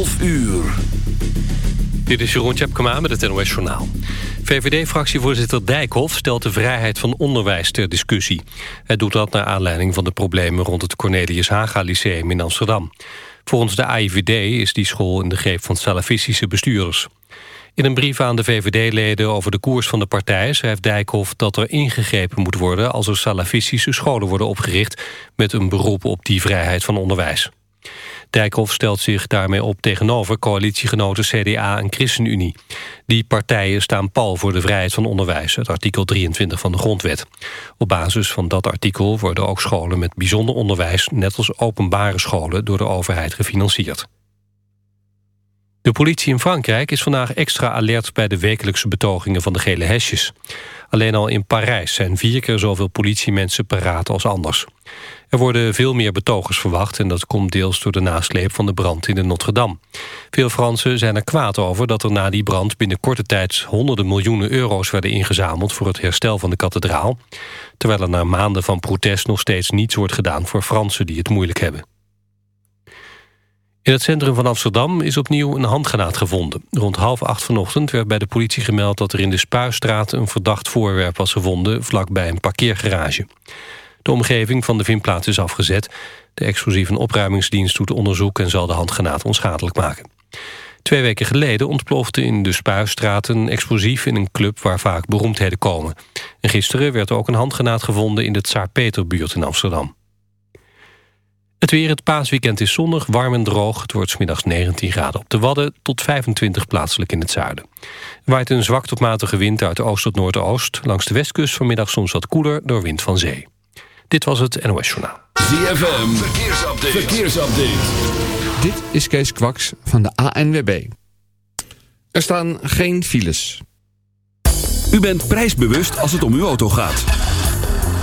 12 uur. Dit is Jeroen Tjepkema met het NOS Journaal. VVD-fractievoorzitter Dijkhoff stelt de vrijheid van onderwijs ter discussie. Hij doet dat naar aanleiding van de problemen rond het Cornelius Haga Lyceum in Amsterdam. Volgens de AIVD is die school in de greep van salafistische bestuurders. In een brief aan de VVD-leden over de koers van de partij... schrijft Dijkhoff dat er ingegrepen moet worden... als er salafistische scholen worden opgericht... met een beroep op die vrijheid van onderwijs. Dijkhoff stelt zich daarmee op tegenover coalitiegenoten CDA en ChristenUnie. Die partijen staan pal voor de vrijheid van onderwijs, het artikel 23 van de Grondwet. Op basis van dat artikel worden ook scholen met bijzonder onderwijs, net als openbare scholen, door de overheid gefinancierd. De politie in Frankrijk is vandaag extra alert bij de wekelijkse betogingen van de gele hesjes. Alleen al in Parijs zijn vier keer zoveel politiemensen paraat als anders. Er worden veel meer betogers verwacht... en dat komt deels door de nasleep van de brand in de Notre-Dame. Veel Fransen zijn er kwaad over dat er na die brand... binnen korte tijd honderden miljoenen euro's werden ingezameld... voor het herstel van de kathedraal. Terwijl er na maanden van protest nog steeds niets wordt gedaan... voor Fransen die het moeilijk hebben. In het centrum van Amsterdam is opnieuw een handgranaat gevonden. Rond half acht vanochtend werd bij de politie gemeld... dat er in de Spuistraat een verdacht voorwerp was gevonden... vlakbij een parkeergarage. De omgeving van de vindplaats is afgezet. De explosieve opruimingsdienst doet onderzoek... en zal de handgranaat onschadelijk maken. Twee weken geleden ontplofte in de Spuistraat een explosief in een club waar vaak beroemdheden komen. En gisteren werd ook een handgranaat gevonden in de Tsaar-Peterbuurt in Amsterdam. Het weer, het paasweekend is zonnig, warm en droog. Het wordt middags 19 graden op de Wadden tot 25 plaatselijk in het zuiden. Er waait een zwak tot matige wind uit oost tot noordoost. Langs de westkust vanmiddag soms wat koeler door wind van zee. Dit was het NOS Journaal. ZFM, verkeersupdate. verkeersupdate. Dit is Kees Kwaks van de ANWB. Er staan geen files. U bent prijsbewust als het om uw auto gaat.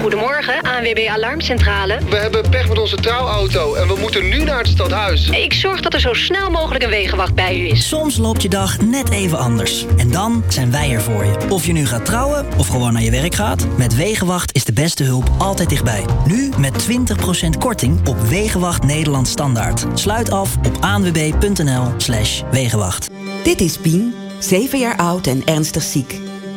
Goedemorgen, ANWB Alarmcentrale. We hebben pech met onze trouwauto en we moeten nu naar het stadhuis. Ik zorg dat er zo snel mogelijk een wegenwacht bij u is. Soms loopt je dag net even anders. En dan zijn wij er voor je. Of je nu gaat trouwen of gewoon naar je werk gaat. Met Wegenwacht is de beste hulp altijd dichtbij. Nu met 20% korting op Wegenwacht Nederland Standaard. Sluit af op anwb.nl slash Wegenwacht. Dit is Pien, 7 jaar oud en ernstig ziek.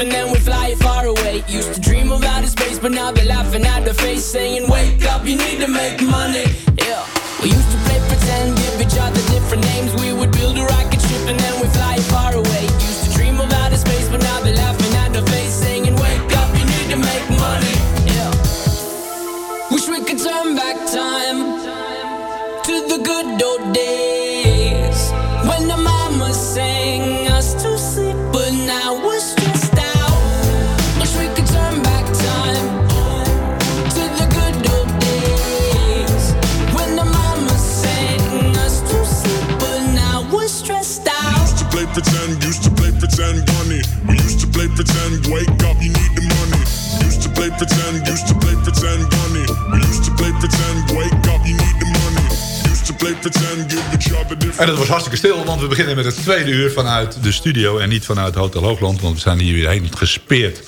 and then we'd fly it far away. Used to dream of outer space, but now they're laughing at the face, saying, Wake up, you need to make money. Yeah. We used to play pretend, give each other different names. We would build a rocket ship and then we'd fly En het was hartstikke stil, want we beginnen met het tweede uur vanuit de studio... en niet vanuit Hotel Hoogland, want we zijn hier weer heen gespeerd.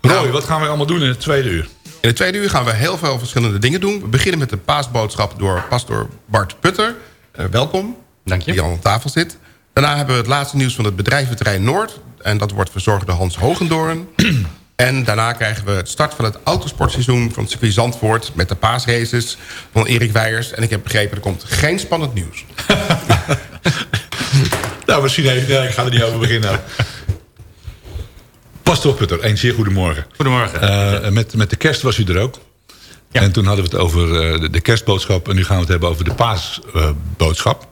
Roy, wat gaan we allemaal doen in het tweede uur? In het tweede uur gaan we heel veel verschillende dingen doen. We beginnen met de paasboodschap door pastor Bart Putter. Eh, welkom. Dank je. Die al aan tafel zit. Daarna hebben we het laatste nieuws van het bedrijventerrein Noord. En dat wordt verzorgd door Hans Hogendoorn. en daarna krijgen we het start van het autosportseizoen van circuit Zandvoort... met de paasraces van Erik Weijers. En ik heb begrepen, er komt geen spannend nieuws. Nou, misschien even, ja, ik ga er niet over beginnen. Pastor Putter, een zeer goedemorgen. Goedemorgen. Eh, met, met de kerst was u er ook. En toen hadden we het over eh, de, de kerstboodschap... en nu gaan we het hebben over de paasboodschap.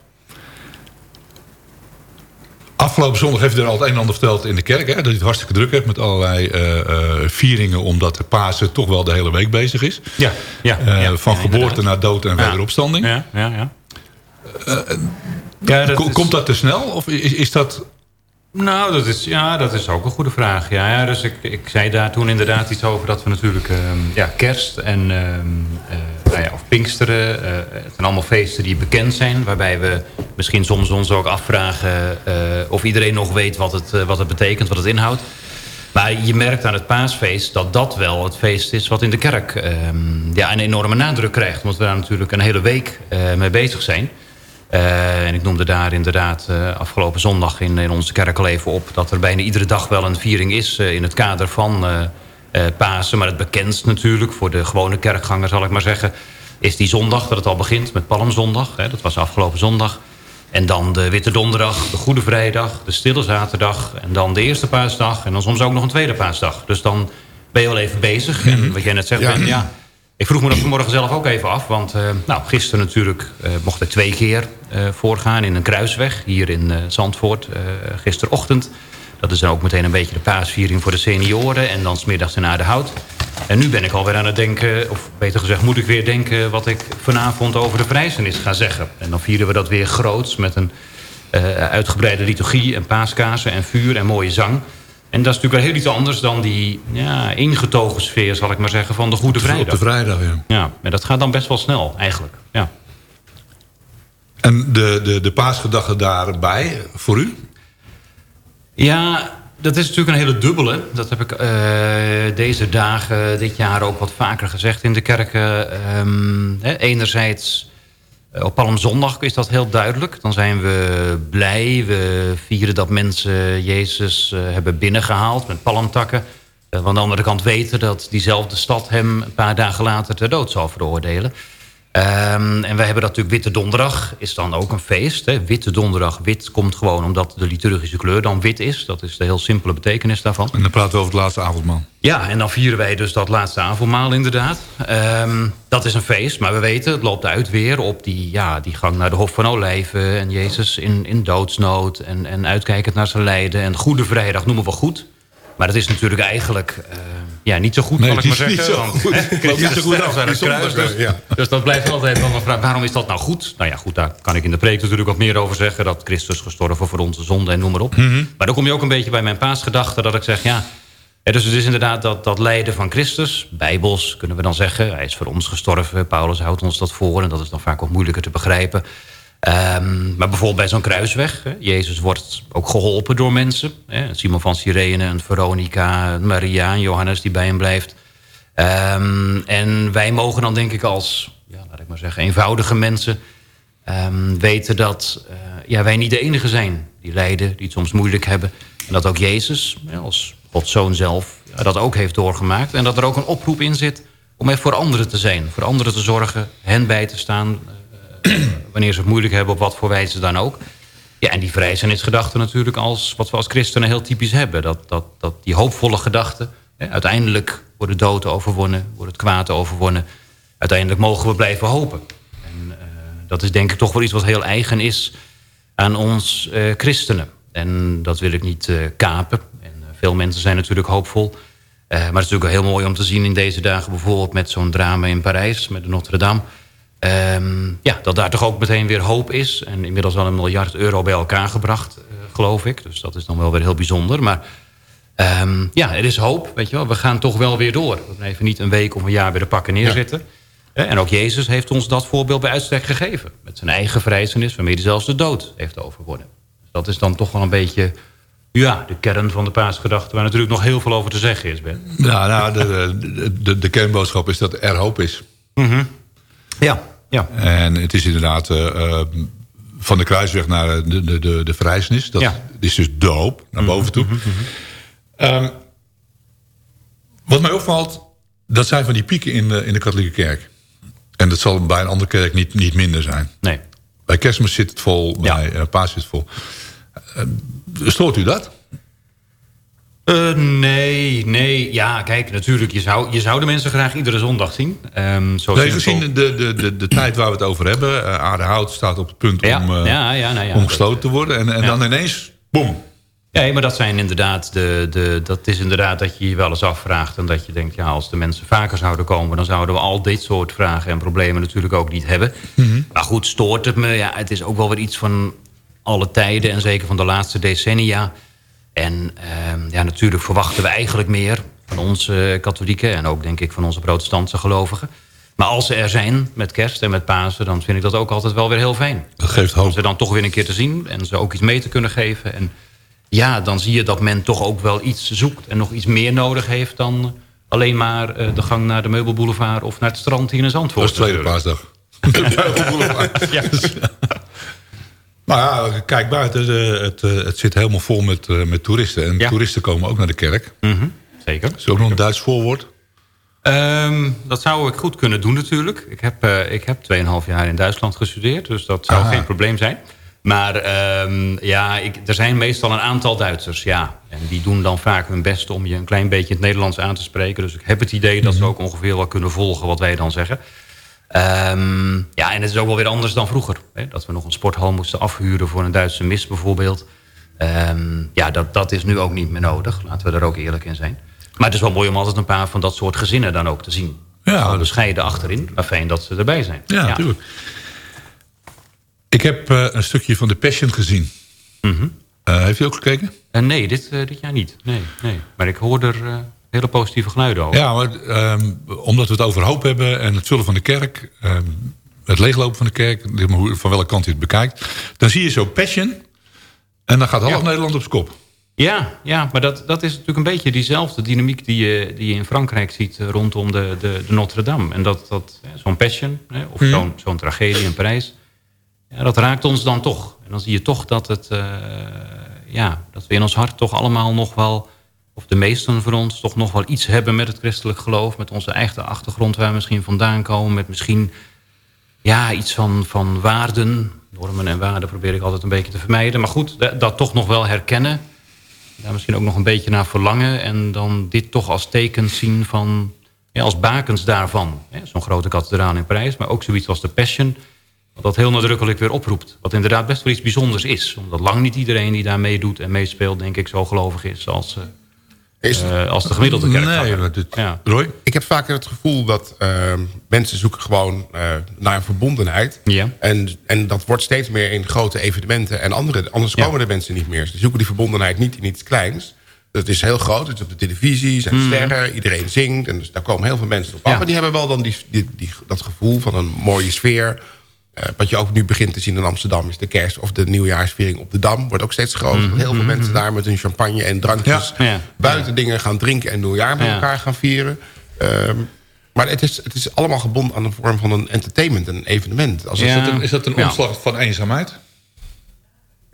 Afgelopen zondag heeft u er al het een en ander verteld in de kerk... Hè, dat u het hartstikke druk hebt met allerlei eh, eh, vieringen... omdat de Pasen toch wel de hele week bezig is. Ja, ja, Eh, ja, van ja, geboorte inderdaad. naar dood en Ja. wederopstanding. Ja, ja, ja. Eh, Ja, dat is- Komt dat te snel? Of is, is dat... Nou, dat is, ja, dat is ook een goede vraag. Ja, ja, dus ik, ik zei daar toen inderdaad iets over dat we natuurlijk ehm, ja, kerst en nou ja, of Pinksteren. eh, het zijn allemaal feesten die bekend zijn. Waarbij we misschien soms ons ook afvragen eh, of iedereen nog weet wat het, wat het betekent, wat het inhoudt. Maar je merkt aan het paasfeest dat dat wel het feest is wat in de kerk ehm, ja, een enorme nadruk krijgt. Omdat we daar natuurlijk een hele week mee bezig zijn. Eh, en ik noemde daar inderdaad eh, afgelopen zondag in, in onze kerk al even op... dat er bijna iedere dag wel een viering is eh, in het kader van Pasen. Maar het bekendst natuurlijk voor de gewone kerkganger zal ik maar zeggen... is die zondag dat het al begint met Palmzondag. Hè, dat was afgelopen zondag. En dan de Witte Donderdag, de Goede Vrijdag, de Stille Zaterdag... en dan de Eerste Paasdag en dan soms ook nog een Tweede Paasdag. Dus dan ben je wel even bezig. En wat jij net zegt, Ja. Ben, ja, ik vroeg me dat vanmorgen zelf ook even af. Want eh, nou, gisteren natuurlijk eh, mocht ik twee keer eh, voorgaan in een kruisweg... hier in Zandvoort, gisterochtend. Dat is dan ook meteen een beetje de paasviering voor de senioren... en dan smiddags in Aardehout. En nu ben ik alweer aan het denken, of beter gezegd moet ik weer denken... wat ik vanavond over de prijzenis ga zeggen. En dan vieren we dat weer groots met een uitgebreide liturgie... en paaskaarsen en vuur en mooie zang... En dat is natuurlijk wel heel iets anders dan die ja, ingetogen sfeer, zal ik maar zeggen, van de Goede Vrijdag. Op de vrijdag, ja. Ja, en dat gaat dan best wel snel, eigenlijk. Ja. En de, de, de paasgedachte daarbij, voor u? Ja, dat is natuurlijk een hele dubbele. Dat heb ik eh, deze dagen, dit jaar ook wat vaker gezegd in de kerken. Ehm, hè, enerzijds, op Palmzondag is dat heel duidelijk. Dan zijn we blij. We vieren dat mensen Jezus eh, hebben binnengehaald met palmtakken. Uh, aan de andere kant weten dat diezelfde stad hem een paar dagen later ter dood zal veroordelen. Um, en wij hebben dat natuurlijk Witte Donderdag, is dan ook een feest. Hè. Witte Donderdag, wit komt gewoon omdat de liturgische kleur dan wit is. Dat is de heel simpele betekenis daarvan. En dan praten we over het laatste avondmaal. Ja, en dan vieren wij dus dat laatste avondmaal inderdaad. Um, dat is een feest, maar we weten, het loopt uit weer op die, ja, die gang naar de Hof van Olijven... en Jezus in, in doodsnood en, en uitkijkend naar zijn lijden. En Goede Vrijdag noemen we goed. Maar dat is natuurlijk eigenlijk... Uh, ja, niet zo goed, nee, kan ik maar zeggen. Niet zo goed. niet zo goed als aan het kruis. Dus, ja. dus dat blijft altijd wel een vraag. Waarom is dat nou goed? Nou ja, goed, daar kan ik in de preek natuurlijk wat meer over zeggen. Dat Christus gestorven voor onze zonde en noem maar op. Mm -hmm. Maar dan kom je ook een beetje bij mijn paasgedachte. Dat ik zeg, ja... dus het is inderdaad dat, dat lijden van Christus. Bijbels, kunnen we dan zeggen. Hij is voor ons gestorven. Paulus houdt ons dat voor. En dat is dan vaak ook moeilijker te begrijpen. Um, maar bijvoorbeeld bij zo'n kruisweg. Hè, Jezus wordt ook geholpen door mensen. Hè, Simon van Cyrene, en Veronica, Maria en Johannes die bij hem blijft. Um, en wij mogen dan denk ik als, ja, laat ik maar zeggen, eenvoudige mensen... Um, weten dat uh, ja, wij niet de enige zijn die lijden, die het soms moeilijk hebben. En dat ook Jezus, als Gods Zoon zelf, dat ook heeft doorgemaakt. En dat er ook een oproep in zit om er voor anderen te zijn. Voor anderen te zorgen, hen bij te staan wanneer ze het moeilijk hebben, op wat voor wijze dan ook. Ja, en die vrijzinnigsgedachte natuurlijk als wat we als christenen heel typisch hebben. Dat, dat, dat die hoopvolle gedachte, hè, uiteindelijk wordt de dood overwonnen, wordt het kwaad overwonnen. Uiteindelijk mogen we blijven hopen. En uh, dat is denk ik toch wel iets wat heel eigen is aan ons uh, christenen. En dat wil ik niet kapen. En veel mensen zijn natuurlijk hoopvol. maar het is natuurlijk heel mooi om te zien in deze dagen... bijvoorbeeld met zo'n drama in Parijs, met de Notre-Dame... Um, ja, dat daar toch ook meteen weer hoop is. En inmiddels al een miljard euro bij elkaar gebracht, uh, geloof ik. Dus dat is dan wel weer heel bijzonder. Maar um, ja, er is hoop, weet je wel. We gaan toch wel weer door. We blijven niet een week of een jaar bij de pakken neerzitten. Ja. En ook Jezus heeft ons dat voorbeeld bij uitstek gegeven. Met zijn eigen vrijzenis, waarmee hij zelfs de dood heeft overwonnen. Dus dat is dan toch wel een beetje... Ja, de kern van de paasgedachte... waar natuurlijk nog heel veel over te zeggen is, Ben. Ja, nou, de, de, de, de kernboodschap is dat er hoop is. Mm -hmm. Ja, ja. En het is inderdaad uh, uh, van de kruisweg naar de, de, de, de verrijzenis. Dat ja. is dus de hoop, naar boven toe. Mm -hmm. um, wat mij opvalt, dat zijn van die pieken in de, in de katholieke kerk. En dat zal bij een andere kerk niet, niet minder zijn. Nee. Bij kerstmis zit het vol, ja. bij uh, paas zit het vol. stoort u dat? Uh, nee, nee. Ja, kijk, natuurlijk. Je zou, je zou de mensen graag iedere zondag zien. Um, nee, gezien de, de, de, de tijd waar we het over hebben. Uh, Aardehout staat op het punt ja, om, uh, ja, ja, nou ja, om gesloten te worden. En, en dan ineens, boem. Nee, maar dat zijn inderdaad de, de, dat is inderdaad dat je je wel eens afvraagt... en dat je denkt, ja, als de mensen vaker zouden komen... dan zouden we al dit soort vragen en problemen natuurlijk ook niet hebben. Mm -hmm. Maar goed, stoort het me? Ja, het is ook wel weer iets van alle tijden... en zeker van de laatste decennia... En uh, ja, natuurlijk verwachten we eigenlijk meer van onze katholieken... en ook denk ik van onze protestantse gelovigen. Maar als ze er zijn met kerst en met Pasen... dan vind ik dat ook altijd wel weer heel fijn. Dat geeft hoop. Om ze dan toch weer een keer te zien en ze ook iets mee te kunnen geven. En ja, dan zie je dat men toch ook wel iets zoekt... en nog iets meer nodig heeft dan alleen maar uh, de gang naar de Meubelboulevard... of naar het strand hier in Zandvoort. Dat is tweede paasdag. Meubelboulevard. ja. Nou ja, kijk buiten. Het, het zit helemaal vol met, met toeristen. En ja. toeristen komen ook naar de kerk. Mm -hmm. Zeker. Is er ook nog een Duits voorwoord? Um, dat zou ik goed kunnen doen natuurlijk. Ik heb, uh, ik heb 2,5 jaar in Duitsland gestudeerd. Dus dat zou Aha. geen probleem zijn. Maar um, ja, ik, er zijn meestal een aantal Duitsers, ja. En die doen dan vaak hun best om je een klein beetje het Nederlands aan te spreken. Dus ik heb het idee dat ze ook ongeveer wel kunnen volgen wat wij dan zeggen. Um, ja, en het is ook wel weer anders dan vroeger. Hè? Dat we nog een sporthal moesten afhuren voor een Duitse mis bijvoorbeeld. Um, ja, dat, dat is nu ook niet meer nodig. Laten we er ook eerlijk in zijn. Maar het is wel mooi om altijd een paar van dat soort gezinnen dan ook te zien. Ja, bescheiden achterin, maar fijn dat ze erbij zijn. Ja, natuurlijk. Ik heb uh, een stukje van The Passion gezien. Mm -hmm. uh, heeft u ook gekeken? Uh, nee, dit, dit jaar niet. Nee, nee. Maar ik hoor er hele positieve geluiden over. Ja, maar, um, omdat we het over hoop hebben en het vullen van de kerk... Um, het leeglopen van de kerk, van welke kant je het bekijkt, dan zie je zo Passion en dan gaat half Nederland op kop. Ja, ja maar dat, dat is natuurlijk een beetje diezelfde dynamiek die je, die je in Frankrijk ziet eh, rondom de, de, de Notre-Dame. En dat, dat zo'n passion, hè, of Mhm. zo'n zo'n tragedie in Parijs, ja, dat raakt ons dan toch. En dan zie je toch dat, het, eh, ja, dat we in ons hart toch allemaal nog wel, of de meesten van ons, toch nog wel iets hebben met het christelijk geloof, met onze eigen achtergrond waar we misschien vandaan komen, met misschien ja, iets van, van waarden, normen en waarden probeer ik altijd een beetje te vermijden. Maar goed, dat, toch nog wel herkennen. Daar misschien ook nog een beetje naar verlangen. En dan dit toch als tekens zien van, ja, als bakens daarvan. Zo'n grote kathedraal in Parijs, maar ook zoiets als de Passion. Wat dat heel nadrukkelijk weer oproept. Wat inderdaad best wel iets bijzonders is. Omdat lang niet iedereen die daar meedoet en meespeelt, denk ik, zo gelovig is als, eh, als de gemiddelde kerk. Nee, ja. Roy? Ik heb vaker het gevoel dat eh, mensen zoeken gewoon eh, naar een verbondenheid. Ja. En, en dat wordt steeds meer in grote evenementen en andere. Anders komen de mensen niet meer. Ze zoeken die verbondenheid niet in iets kleins. Dat is heel groot. Het is op de televisie, zijn Mhm. sterren, iedereen zingt. En dus daar komen heel veel mensen op af. Ja. Maar die hebben wel dan die, die, die, dat gevoel van een mooie sfeer. Eh, wat je ook nu begint te zien in Amsterdam is de kerst... of de nieuwjaarsviering op de Dam. Wordt ook steeds groter. Mhm. Heel veel mensen daar met hun champagne en drankjes... Ja. buiten dingen gaan drinken en nieuwjaar met Ja. elkaar gaan vieren. Ehm, maar het is, het is allemaal gebonden aan een vorm van een entertainment, een evenement. Als Is, het, dat een, is dat een omslag van eenzaamheid?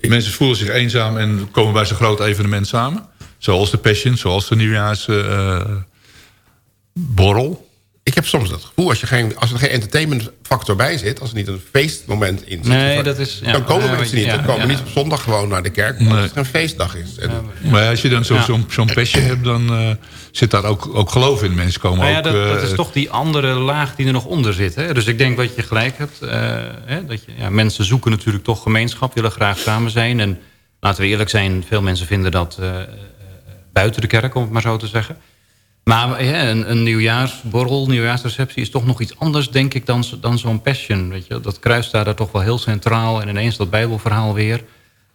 Mensen voelen zich eenzaam en komen bij zo'n groot evenement samen. Zoals de Passion, zoals de nieuwjaarsborrel. Ik heb soms dat gevoel, als, je geen, als er geen entertainment factor bij zit... als er niet een feestmoment in zit... Nee, dat is- ja. dan komen Ja, mensen niet. dan komen ja. niet op zondag gewoon naar de kerk... omdat het een feestdag is. En, Maar als je dan zo- Ja. zo'n zo'n Passion hebt, dan eh, zit daar ook, ook geloof in. Mensen komen Nou ja, ook... dat, dat is toch die andere laag die er nog onder zit. Hè? Dus ik denk dat je gelijk hebt. eh, hè, dat je, ja, mensen zoeken natuurlijk toch gemeenschap, willen graag samen zijn. En laten we eerlijk zijn, veel mensen vinden dat buiten de kerk, om het maar zo te zeggen. Maar hè, een, een nieuwjaarsborrel, nieuwjaarsreceptie is toch nog iets anders, denk ik, dan, dan zo'n passion. Weet je? Dat kruist daar, daar toch wel heel centraal. En ineens dat bijbelverhaal weer.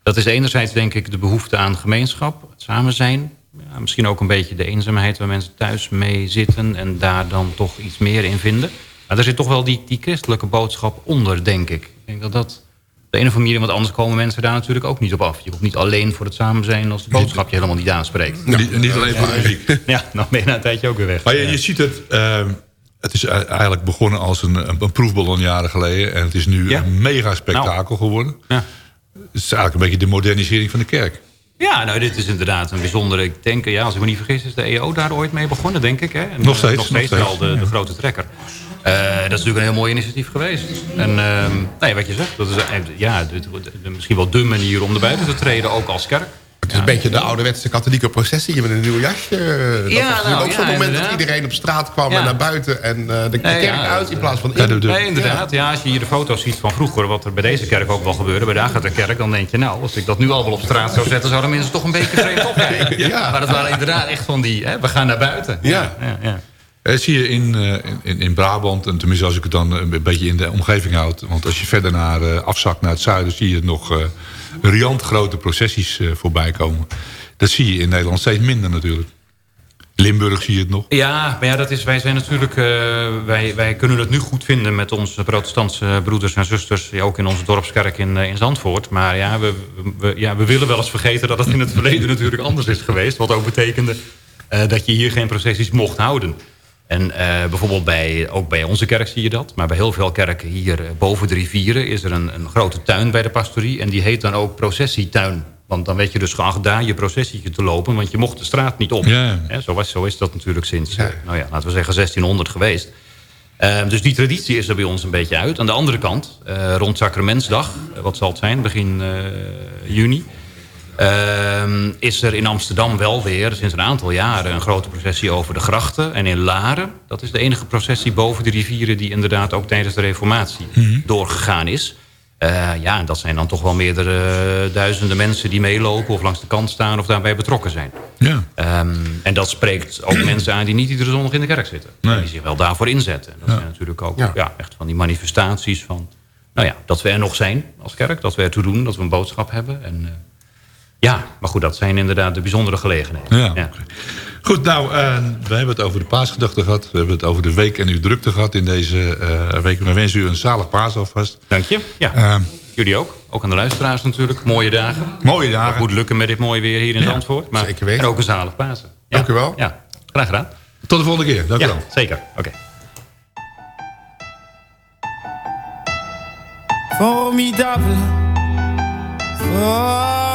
Dat is enerzijds, denk ik, de behoefte aan gemeenschap, het samen zijn. Ja, misschien ook een beetje de eenzaamheid waar mensen thuis mee zitten... en daar dan toch iets meer in vinden. Maar er zit toch wel die, die christelijke boodschap onder, denk ik. Ik denk dat dat de ene of andere want anders komen mensen daar natuurlijk ook niet op af. Je hoeft niet alleen voor het samen zijn als de boodschap je helemaal niet aanspreekt. Niet, niet alleen voor de muziek. Ja, dan ben je na een tijdje ook weer weg. Maar je, je ziet het... eh, het is eigenlijk begonnen als een, een, proefballon jaren geleden. En het is nu Ja. een mega spektakel geworden. Ja. Het is eigenlijk een beetje de modernisering van de kerk. Ja, nou, dit is inderdaad een bijzondere... Ik denk, ja, als ik me niet vergis, is de EO daar ooit mee begonnen, denk ik. Hè? En, Nog eh, steeds, Nog steeds nog steeds, de, de ja. grote trekker. Eh, dat is natuurlijk een heel mooi initiatief geweest. En ehm, nee, wat je zegt, dat is eh, ja, misschien wel dé manier om er buiten te treden, ook als kerk. Het is een beetje de ouderwetse katholieke processie met een nieuw jasje. Dat Ja, was nou, ook zo'n ja, moment inderdaad. dat iedereen op straat kwam Ja. en naar buiten en eh, de, de Nee, kerk ja, uit in plaats van in. nee, inderdaad. Ja. als je hier de foto's ziet van vroeger, wat er bij deze kerk ook wel gebeurde, bij de Agatha-kerk, dan denk je, nou, als ik dat nu al wel op straat zou zetten, zouden mensen toch een beetje vreemd opkijken. Ja. Maar dat waren inderdaad echt van die, hè, we gaan naar buiten. Ja. ja, ja. Dat zie je in, eh, in, in Brabant, en tenminste als ik het dan een beetje in de omgeving houd. Want als je verder naar eh, afzakt naar het zuiden, zie je nog eh riant grote processies eh, voorbij komen. Dat zie je in Nederland steeds minder natuurlijk. Limburg zie je het nog. Ja, maar ja, dat is, wij zijn natuurlijk, eh, wij, wij kunnen het nu goed vinden met onze protestantse broeders en zusters, ook in onze dorpskerk in, eh, in Zandvoort. Maar ja we, we, ja, we willen wel eens vergeten dat het in het verleden natuurlijk anders is geweest. Wat ook betekende eh, dat je hier geen processies mocht houden. En eh, bijvoorbeeld bij, ook bij onze kerk zie je dat. Maar bij heel veel kerken hier eh, boven de rivieren is er een, een grote tuin bij de pastorie. En die heet dan ook processietuin. Want dan werd je dus geacht daar je processie te lopen. Want je mocht de straat niet op. Ja. Zo, was, zo is dat natuurlijk sinds, eh, nou ja, laten we zeggen 1600 geweest. Eh, dus die traditie is er bij ons een beetje uit. Aan de andere kant, rond Sacramentsdag, wat zal het zijn, begin juni... Ehm, is er in Amsterdam wel weer sinds een aantal jaren een grote processie over de grachten. En in Laren, dat is de enige processie boven de rivieren... die inderdaad ook tijdens de reformatie doorgegaan is. Eh, ja, en dat zijn dan toch wel meerdere eh, duizenden mensen die meelopen... of langs de kant staan of daarbij betrokken zijn. Ja. Ehm, en dat spreekt ook mensen aan die niet iedere zondag in de kerk zitten. Nee. Die zich wel daarvoor inzetten. En dat zijn natuurlijk ook Ja. ja. echt van die manifestaties van... Nou ja, dat we er nog zijn als kerk. Dat we ertoe doen, dat we een boodschap hebben. En, eh, ja, maar goed, dat zijn inderdaad de bijzondere gelegenheden. Ja. Goed, nou, eh, we hebben het over de paasgedachten gehad. We hebben het over de week en uw drukte gehad in deze eh, week. We wensen u een zalig paas alvast. Dank je. Ja, Eh, jullie ook. Ook aan de luisteraars natuurlijk. Mooie dagen. Mooie dagen. Moet lukken met dit mooie weer hier in Ja, Zandvoort. Maar, zeker weten. En ook een zalig Pasen. Ja. Dank u wel. Ja, graag gedaan. Tot de volgende keer. Dank u Ja, wel. zeker. Oké. Formidable, formidable.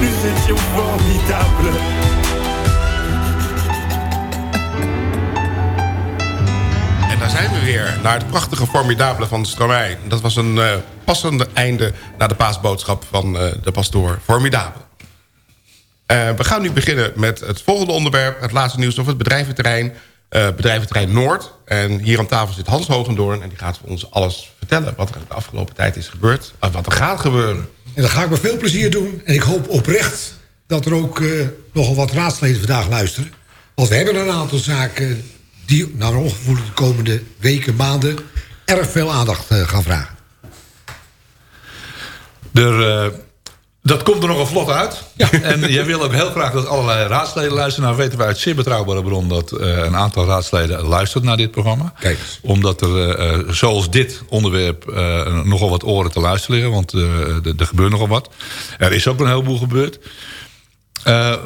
Nous étions formidables. En daar zijn we weer, naar het prachtige formidabele van Stromae. Dat was een eh, passende einde naar de paasboodschap van eh, de pastoor. Formidabel. Eh, we gaan nu beginnen met het volgende onderwerp. Het laatste nieuws over het bedrijventerrein. bedrijventerrein Noord. En hier aan tafel zit Hans Hogendoorn. En die gaat voor ons alles vertellen wat er de afgelopen tijd is gebeurd. En wat er gaat gebeuren. En dat ga ik met veel plezier doen. En ik hoop oprecht dat er ook eh, nogal wat raadsleden vandaag luisteren. Want we hebben een aantal zaken die naar mijn ongevoel de komende weken, maanden... erg veel aandacht eh, gaan vragen. Er, eh, dat komt er nogal vlot uit. En jij wil ook heel graag dat allerlei raadsleden luisteren. Nou weten we uit zeer betrouwbare bron dat eh, een aantal raadsleden luistert naar dit programma. Kijk Omdat er, eh, eh, zoals dit onderwerp, eh, nogal wat oren te luisteren liggen. Want er- gebeurt nogal wat. Er is ook een heleboel gebeurd.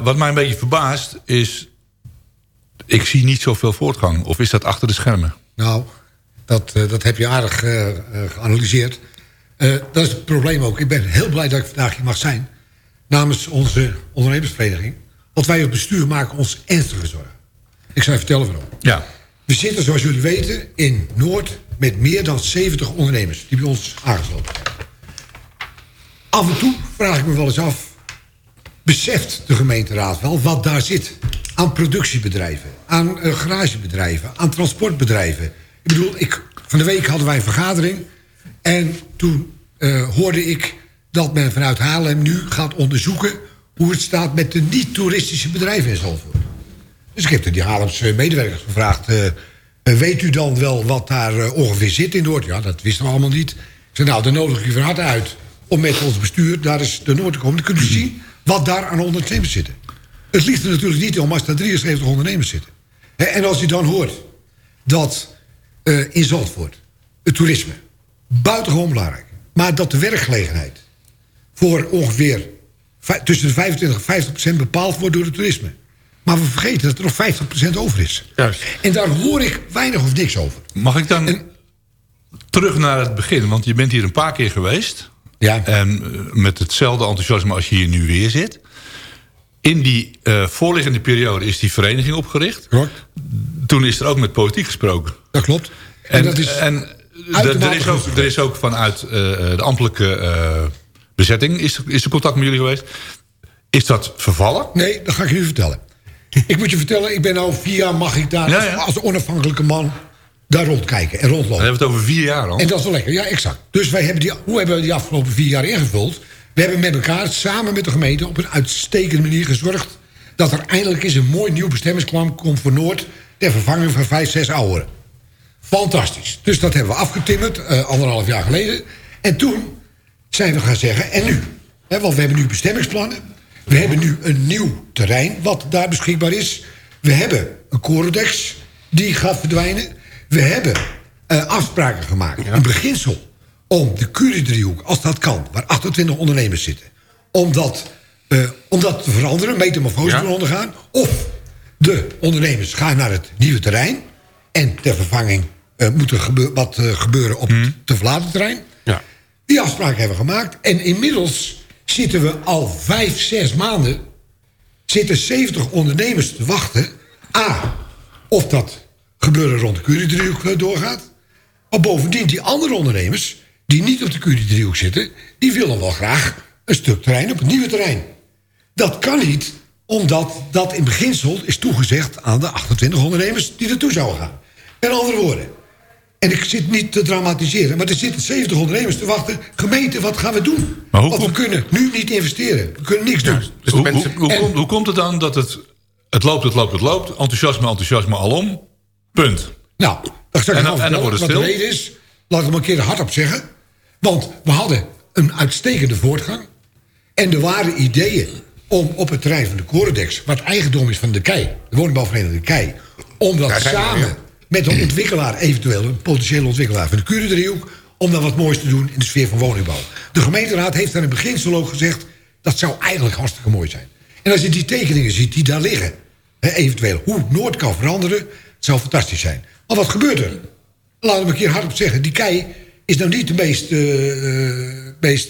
Wat mij een beetje verbaast is... Ik zie niet zoveel voortgang. Of is dat achter de schermen? Nou, dat, dat heb je aardig geanalyseerd. Eh, dat is het probleem ook. Ik ben heel blij dat ik vandaag hier mag zijn. Namens onze ondernemersvereniging. Want wij als bestuur maken ons ernstige zorgen. Ik zal je vertellen waarom. Ja. We zitten, zoals jullie weten, in Noord... met meer dan 70 ondernemers die bij ons aangesloten zijn. Af en toe vraag ik me wel eens af... beseft de gemeenteraad wel wat daar zit? aan productiebedrijven, aan eh, garagebedrijven, aan transportbedrijven. Ik bedoel, ik, van de week hadden wij een vergadering... en toen eh, hoorde ik dat men vanuit Haarlem nu gaat onderzoeken... hoe het staat met de niet-toeristische bedrijven in Zandvoort. Dus ik heb die Haarlemse medewerkers gevraagd... eh, eh, weet u dan wel wat daar ongeveer zit in Noord? Ja, dat wisten we allemaal niet. Ik zei, nou, dan nodig ik u van harte uit... om met ons bestuur daar eens de Noord te komen. Dan kunnen zien wat daar aan ondernemers zitten. Het ligt er natuurlijk niet om als daar 73 ondernemers zitten. En als u dan hoort dat in Zandvoort het toerisme buitengewoon belangrijk... maar dat de werkgelegenheid voor ongeveer tussen de 25 en 50 procent bepaald wordt door het toerisme. Maar we vergeten dat er nog 50 procent over is. En daar hoor ik weinig of niks over. Mag ik dan terug naar het begin? Want je bent hier een paar keer geweest. Ja. En eh, met hetzelfde enthousiasme als je hier nu weer zit. In die eh, voorliggende periode is die vereniging opgericht. Klopt. Toen is er ook met politiek gesproken. Dat klopt. En, En dat is en er- is ook, er is ook vanuit eh, de ambtelijke eh, bezetting... Is, is er contact met jullie geweest. Is dat vervallen? Nee, dat ga ik nu vertellen. ik moet je vertellen, ik ben al vier jaar mag ik daar Ja, als, ja. als onafhankelijke man daar rondkijken en rondlopen. Dan hebben we het over vier jaar al. En dat is wel lekker, ja, exact. Dus wij hebben die, hoe hebben we die afgelopen vier jaar ingevuld? We hebben met elkaar, samen met de gemeente... op een uitstekende manier gezorgd... dat er eindelijk eens een mooi nieuw bestemmingsplan komt voor Noord... ter vervanging van vijf, zes ouderen. Fantastisch. Dus dat hebben we afgetimmerd, eh, anderhalf jaar geleden. En toen zijn we gaan zeggen, en nu? Hè, want we hebben nu bestemmingsplannen. We hebben nu een nieuw terrein wat daar beschikbaar is. We hebben een corodex die gaat verdwijnen. We hebben eh, afspraken gemaakt, een beginsel... om de Curie-driehoek, als dat kan, waar 28 ondernemers zitten... om dat, eh, om dat te veranderen, metamorfose te ondergaan... of de ondernemers gaan naar het nieuwe terrein... en ter vervanging moet er gebeur- wat eh, gebeuren op het te verlaten terrein. Die afspraak hebben we gemaakt. En inmiddels zitten we al vijf, zes maanden... zitten 70 ondernemers te wachten. A, of dat gebeuren rond de Curie-driehoek eh, doorgaat. Maar bovendien, die andere ondernemers... die niet op de Curie-driehoek zitten... die willen wel graag een stuk terrein op het nieuwe terrein. Dat kan niet, omdat dat in beginsel is toegezegd... aan de 28 ondernemers die ertoe zouden gaan. Met andere woorden... En ik zit niet te dramatiseren, maar er zitten 70 ondernemers te wachten. Gemeente, wat gaan we doen? Maar hoe Want we kunnen nu niet investeren. We kunnen niks doen. Dus hoe, hoe, hoe, komt, hoe komt het dan dat het... Het loopt, het loopt, het loopt. Enthousiasme, enthousiasme alom. Punt. Nou, dat En dan- en dan wordt het wat de stil. reden is. Laat ik hem een keer hardop zeggen. Want we hadden een uitstekende voortgang. En er waren ideeën om op het terrein van de Coredex... wat eigendom is van de KEI, de woningbouwvereniging de KEI... om dat samen ja. Met een ontwikkelaar, eventueel een potentiële ontwikkelaar... van de Curie-driehoek, om daar wat moois te doen in de sfeer van woningbouw. De gemeenteraad heeft daar in beginsel ook gezegd... dat zou eigenlijk hartstikke mooi zijn. En als je die tekeningen ziet die daar liggen... Eventueel hoe Noord kan veranderen... zou fantastisch zijn. Maar wat gebeurt er? Laten we een keer hardop zeggen... die KEI is nou niet de meest, eh, eh, meest,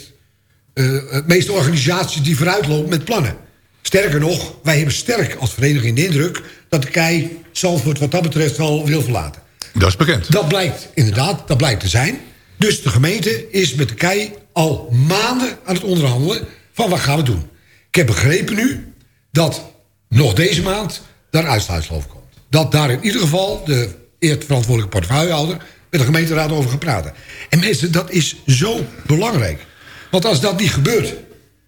eh, meeste organisatie die vooruit loopt met plannen. Sterker nog, wij hebben sterk als vereniging de indruk... dat de KEI Zandvoort wat dat betreft wel wil verlaten. Dat is bekend. Dat blijkt inderdaad, dat blijkt te zijn. Dus de gemeente is met de KEI al maanden aan het onderhandelen... van wat gaan we doen. Ik heb begrepen nu dat nog deze maand daar uitsluitsel over komt. Dat daar in ieder geval de eerst verantwoordelijke portefeuillehouder... met de gemeenteraad over gaat praten. En mensen, dat is zo belangrijk. Want als dat niet gebeurt...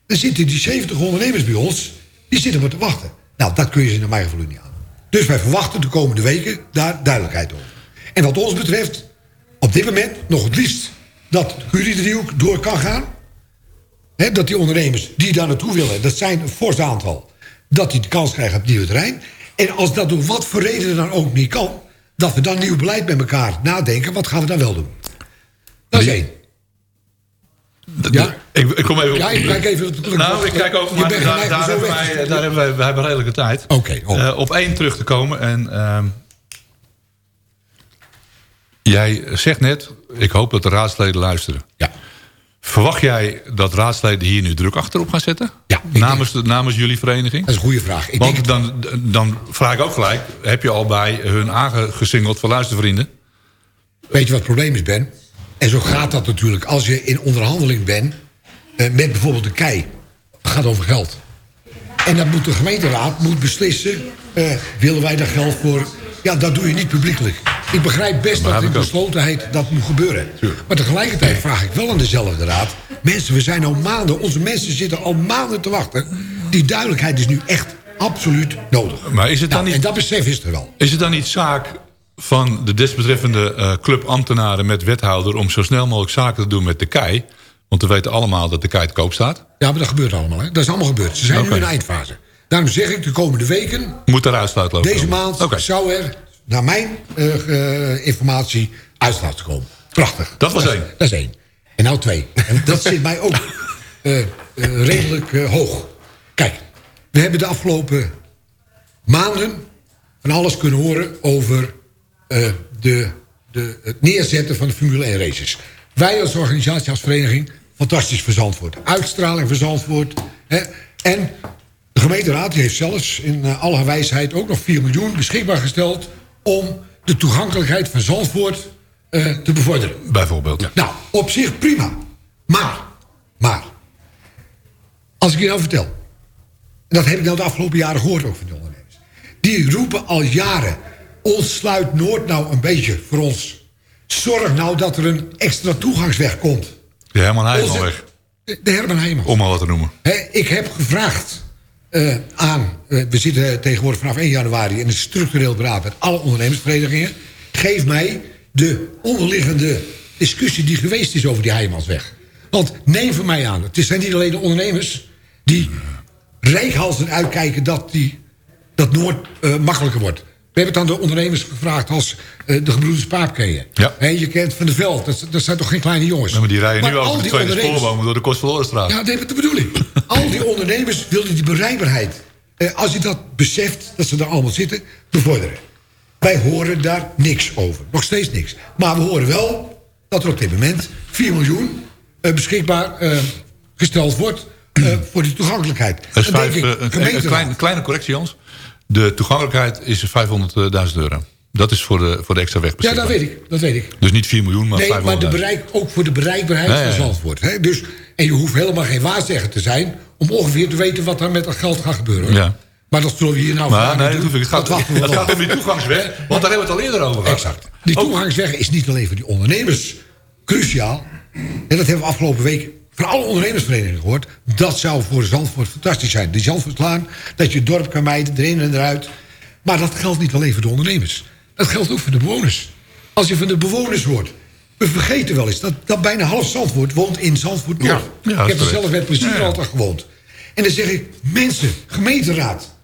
dan zitten die 70 ondernemers bij ons... die zitten maar te wachten. Nou, dat kun je ze naar mijn gevoel niet aan. Dus wij verwachten de komende weken daar duidelijkheid over. En wat ons betreft, op dit moment nog het liefst... dat de Curie-driehoek door kan gaan. Dat die ondernemers die daar naartoe willen... dat zijn een fors aantal... dat die de kans krijgen op het nieuwe terrein. En als dat door wat voor reden dan ook niet kan... dat we dan nieuw beleid met elkaar nadenken... wat gaan we dan wel doen? Dat is één. Ja? Ik, ik kom even... Ja, ik kijk even... Nou, ik kijk over, Je maar daar, daar, hebben wij, daar hebben wij, wij hebben redelijke tijd. Oké, oh. Eh, op één terug te komen. En, ehm, jij zegt net, ik hoop dat de raadsleden luisteren. Ja. Verwacht jij dat raadsleden hier nu druk achterop gaan zetten? Ja. Namens, de, namens jullie vereniging? Dat is een goede vraag. Ik Want denk dan, dan vraag ik ook gelijk, heb je al bij hun aangesingeld van luistervrienden? Weet je wat het probleem is, Ben? En zo gaat dat natuurlijk. Als je in onderhandeling bent eh, met bijvoorbeeld de KEI. Het gaat over geld. En dan moet de gemeenteraad moet beslissen eh, willen wij daar geld voor? Ja, dat doe je niet publiekelijk. Ik begrijp best dat in beslotenheid dat moet gebeuren. Maar tegelijkertijd vraag ik wel aan dezelfde raad... mensen, we zijn al maanden, onze mensen zitten al maanden te wachten. Die duidelijkheid is nu echt absoluut nodig. Maar is het dan Nou, niet... En dat besef is er wel. Is het dan niet zaak van de desbetreffende eh, club ambtenaren met wethouder... om zo snel mogelijk zaken te doen met de KEI? Want we weten allemaal dat de KEI te koop staat. Ja, maar dat gebeurt allemaal. Hè? Dat is allemaal gebeurd. Ze zijn nu in de eindfase. Daarom zeg ik, de komende weken... Moet er uitsluit lopen? Deze maand zou er, naar mijn eh, informatie, uitsluit komen. Prachtig. Dat was één. Dat is één. En nou twee. En dat zit mij ook redelijk hoog. Kijk, we hebben de afgelopen maanden van alles kunnen horen over de, de, het neerzetten van de Formule 1 races. Wij als organisatie, als vereniging, fantastisch voor Zandvoort. Uitstraling voor Zandvoort. Hè. En de gemeenteraad heeft zelfs in eh, alle wijsheid ook nog 4 miljoen beschikbaar gesteld... om de toegankelijkheid van Zandvoort eh, te bevorderen. Bijvoorbeeld. Nou, op zich prima. Maar, maar, als ik je nou vertel... en dat heb ik nou de afgelopen jaren gehoord ook van de ondernemers... die roepen al jaren... ons sluit Noord nou een beetje voor ons. Zorg nou dat er een extra toegangsweg komt. De Herman Heijmanweg. De Herman Heijman. Om maar wat te noemen. Ik heb gevraagd eh, aan... eh, we zitten tegenwoordig vanaf 1 januari... in een structureel beraad met alle ondernemersverenigingen. Geef mij de onderliggende discussie die geweest is over die Heijmansweg. Want neem van mij aan, het zijn niet alleen de ondernemers... die rijkhalsend uitkijken dat, die, dat Noord eh, makkelijker wordt. We hebben het aan de ondernemers gevraagd als eh, de gebroeders Paapkeeën. Ja. Hè, je kent Van de Veld, dat, dat zijn toch geen kleine jongens. Ja, maar die rijden nu al over de tweede ondernemers- spoorbomen door de Kostverlorenstraat. ja, dat bedoel ik. Al die ondernemers wilden die bereikbaarheid. Eh, als je dat beseft, dat ze daar allemaal zitten, bevorderen. Wij horen daar niks over. Nog steeds niks. Maar we horen wel dat er op dit moment 4 miljoen eh, beschikbaar gesteld wordt voor die toegankelijkheid. Dat is Dan vijf, denk ik, een, een gemeenteraad. klein- kleine correctie, Jans. De toegankelijkheid is 500.000 euro. Dat is voor de, voor de extra weg Ja, dat weet ik. Dat weet ik. Dus niet 4 miljoen, maar nee, 500.000. maar de bereik, ook voor de bereikbaarheid ja, van. Zandvoort. Hè? Dus, en je hoeft helemaal geen waarzegger te zijn... om ongeveer te weten wat er met dat geld gaat gebeuren. hoor. Ja. Maar dat zullen we hier nou Maar nee, dat doen. Het gaat, we het gaat om die toegangsweg. Want daar hebben we het al eerder over gehad. Exact. Die toegangsweg is niet alleen voor die ondernemers cruciaal. En dat hebben we afgelopen week van alle ondernemersverenigingen gehoord. Dat zou voor Zandvoort fantastisch zijn. Die Zandvoortlaan, dat je het dorp kan mijden, erin en eruit. Maar dat geldt niet alleen voor de ondernemers. Dat geldt ook voor de bewoners. Als je van de bewoners hoort... We vergeten wel eens dat, dat bijna half Zandvoort woont in Zandvoort. Ja, ik heb er zelf met plezier Ja, altijd gewoond. En dan zeg ik, mensen, gemeenteraad...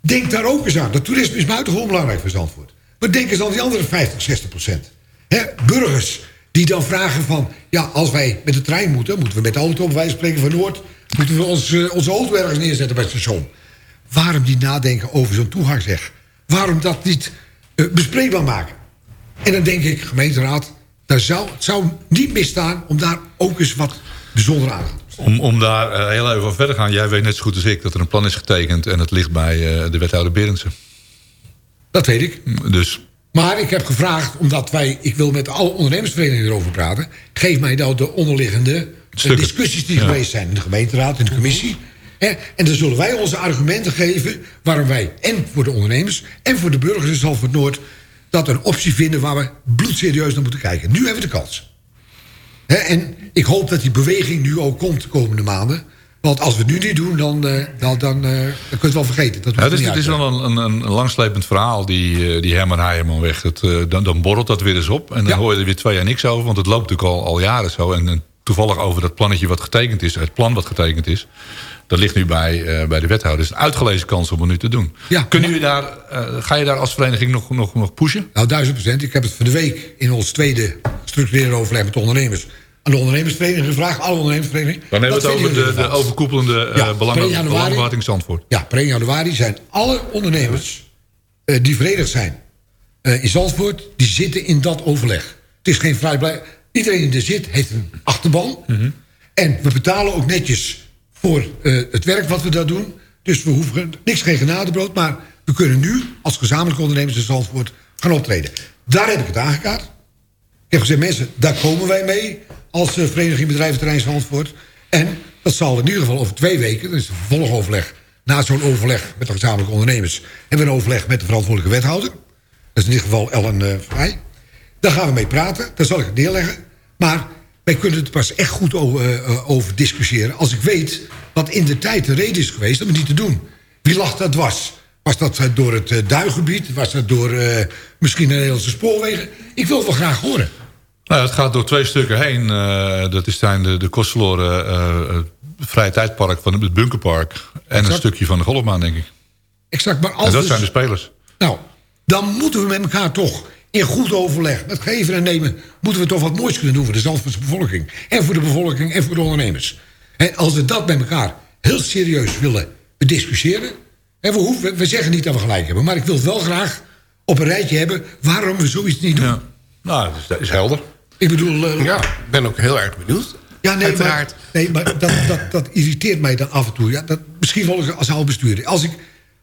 Denk daar ook eens aan. Dat toerisme is buitengewoon belangrijk voor Zandvoort. Maar denk eens aan die andere 50, 60 procent. Burgers die dan vragen van... ja, als wij met de trein moeten... moeten we met de auto, op wijze van spreken van Noord... moeten we ons, eh, onze auto ergens neerzetten bij het station. Waarom niet nadenken over zo'n toegangsweg? Waarom dat niet eh, bespreekbaar maken? En dan denk ik, gemeenteraad... Daar zou, het zou niet misstaan om daar ook eens wat bijzonder aan te doen. Om, om daar eh, heel even van verder te gaan. Jij weet net zo goed als ik dat er een plan is getekend... en het ligt bij de wethouder Berendsen. Dat weet ik. Dus Maar ik heb gevraagd, omdat wij... ik wil met alle ondernemersverenigingen erover praten... geef mij nou de onderliggende Stukken. discussies die Ja. geweest zijn... in de gemeenteraad, in de commissie. Hè, en dan zullen wij onze argumenten geven... waarom wij en voor de ondernemers... en voor de burgers in Zalvoort Noord... dat een optie vinden waar we bloedserieus naar moeten kijken. Nu hebben we de kans. Hè, en ik hoop dat die beweging nu ook komt de komende maanden... Want als we het nu niet doen, dan, eh, dan, dan, eh, dan kun je het wel vergeten. Dat Ja, hoeft het is, het is wel een, een, langslepend verhaal, die, eh, die Herman Heijerman weg. Het, dan, dan borrelt dat weer eens op. En dan hoor je er weer twee jaar niks over. Want het loopt natuurlijk al, al jaren zo. En, en toevallig over dat plannetje wat getekend is. Het plan wat getekend is. Dat ligt nu bij, bij de wethouder. Het is een uitgelezen kans om het nu te doen. Kunnen jullie daar, ga je daar als vereniging nog, nog, nog pushen? Nou, duizend procent. Ik heb het van de week in ons tweede structurele overleg met de ondernemers... aan de ondernemersvereniging gevraagd, alle ondernemersverenigingen. Dan hebben we het over de, de overkoepelende eh Ja, belangen, belangenbehartiging Zandvoort. Ja, per 1 januari zijn alle ondernemers eh, die verenigd zijn eh, in Zandvoort... die zitten in dat overleg. Het is geen vrijblij. Iedereen die er zit heeft een achterban. En we betalen ook netjes voor het werk wat we daar doen. Dus we hoeven niks geen genadebrood. Maar we kunnen nu als gezamenlijke ondernemers in Zandvoort gaan optreden. Daar heb ik het aangekaart. Heb gezegd, mensen, daar komen wij mee... als eh, Vereniging Bedrijventerrein Zandvoort. En dat zal in ieder geval over twee weken... dat is een vervolgoverleg na zo'n overleg met de gezamenlijke ondernemers... hebben we een overleg met de verantwoordelijke wethouder. Dat is in dit geval Ellen uh, Vrij. Daar gaan we mee praten, daar zal ik het neerleggen. Maar wij kunnen het pas echt goed over, uh, over discussiëren... als ik weet wat in de tijd de reden is geweest om het niet te doen. Wie lag dat was? Was dat door het uh, duingebied? Was dat door misschien de Nederlandse spoorwegen? Ik wil het wel graag horen. Nou, het gaat door twee stukken heen. Dat is zijn de, de kostverloren vrije tijdpark van het bunkerpark. En exact. een stukje van de golfbaan, denk ik. Exact, maar als en dat dus, zijn de spelers. Nou, dan moeten we met elkaar toch in goed overleg, met geven en nemen... moeten we toch wat moois kunnen doen voor de Zandvoortse bevolking. En voor de bevolking en voor de ondernemers. En als we dat met elkaar heel serieus willen bediscussiëren... We, hoeven, we zeggen niet dat we gelijk hebben... maar ik wil het wel graag op een rijtje hebben... waarom we zoiets niet doen. Ja. Nou, dat is, helder. Ik bedoel... Uh, ja, ik ben ook heel erg benieuwd. Ja, nee, Uiteraard. maar, nee, maar dat, dat, dat irriteert mij dan af en toe. Ja, dat, misschien wel als oud bestuurder. Als, ik,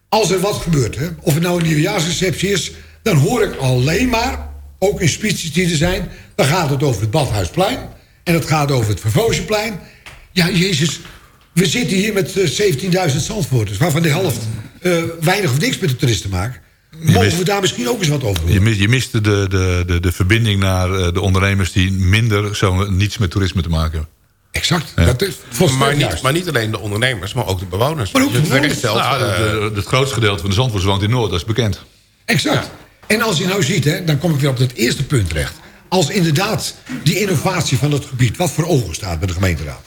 als er wat gebeurt, hè, of het nou een nieuwjaarsreceptie is... dan hoor ik alleen maar, ook in speeches die er zijn... dan gaat het over het Badhuisplein... en het gaat over het Vervozenplein. Ja, Jezus, we zitten hier met uh, 17.000 zandvoorters... waarvan de helft uh, weinig of niks met de toeristen maken. Mogen mist, we daar misschien ook eens wat over doen? Je, mist, je miste de, de, de, de verbinding naar uh, de ondernemers... die minder zo niets met toerisme te maken hebben. Exact. Ja. Dat is maar, niet, maar niet alleen de ondernemers, maar ook de bewoners. Maar ook de bewoners. Nou, de, de, het grootste gedeelte van de Zandvoorters woont in Noord, dat is bekend. Exact. Ja. En als je nou ziet, hè, dan kom ik weer op het eerste punt terecht. Als inderdaad die innovatie van het gebied... wat voor ogen staat bij de gemeenteraad.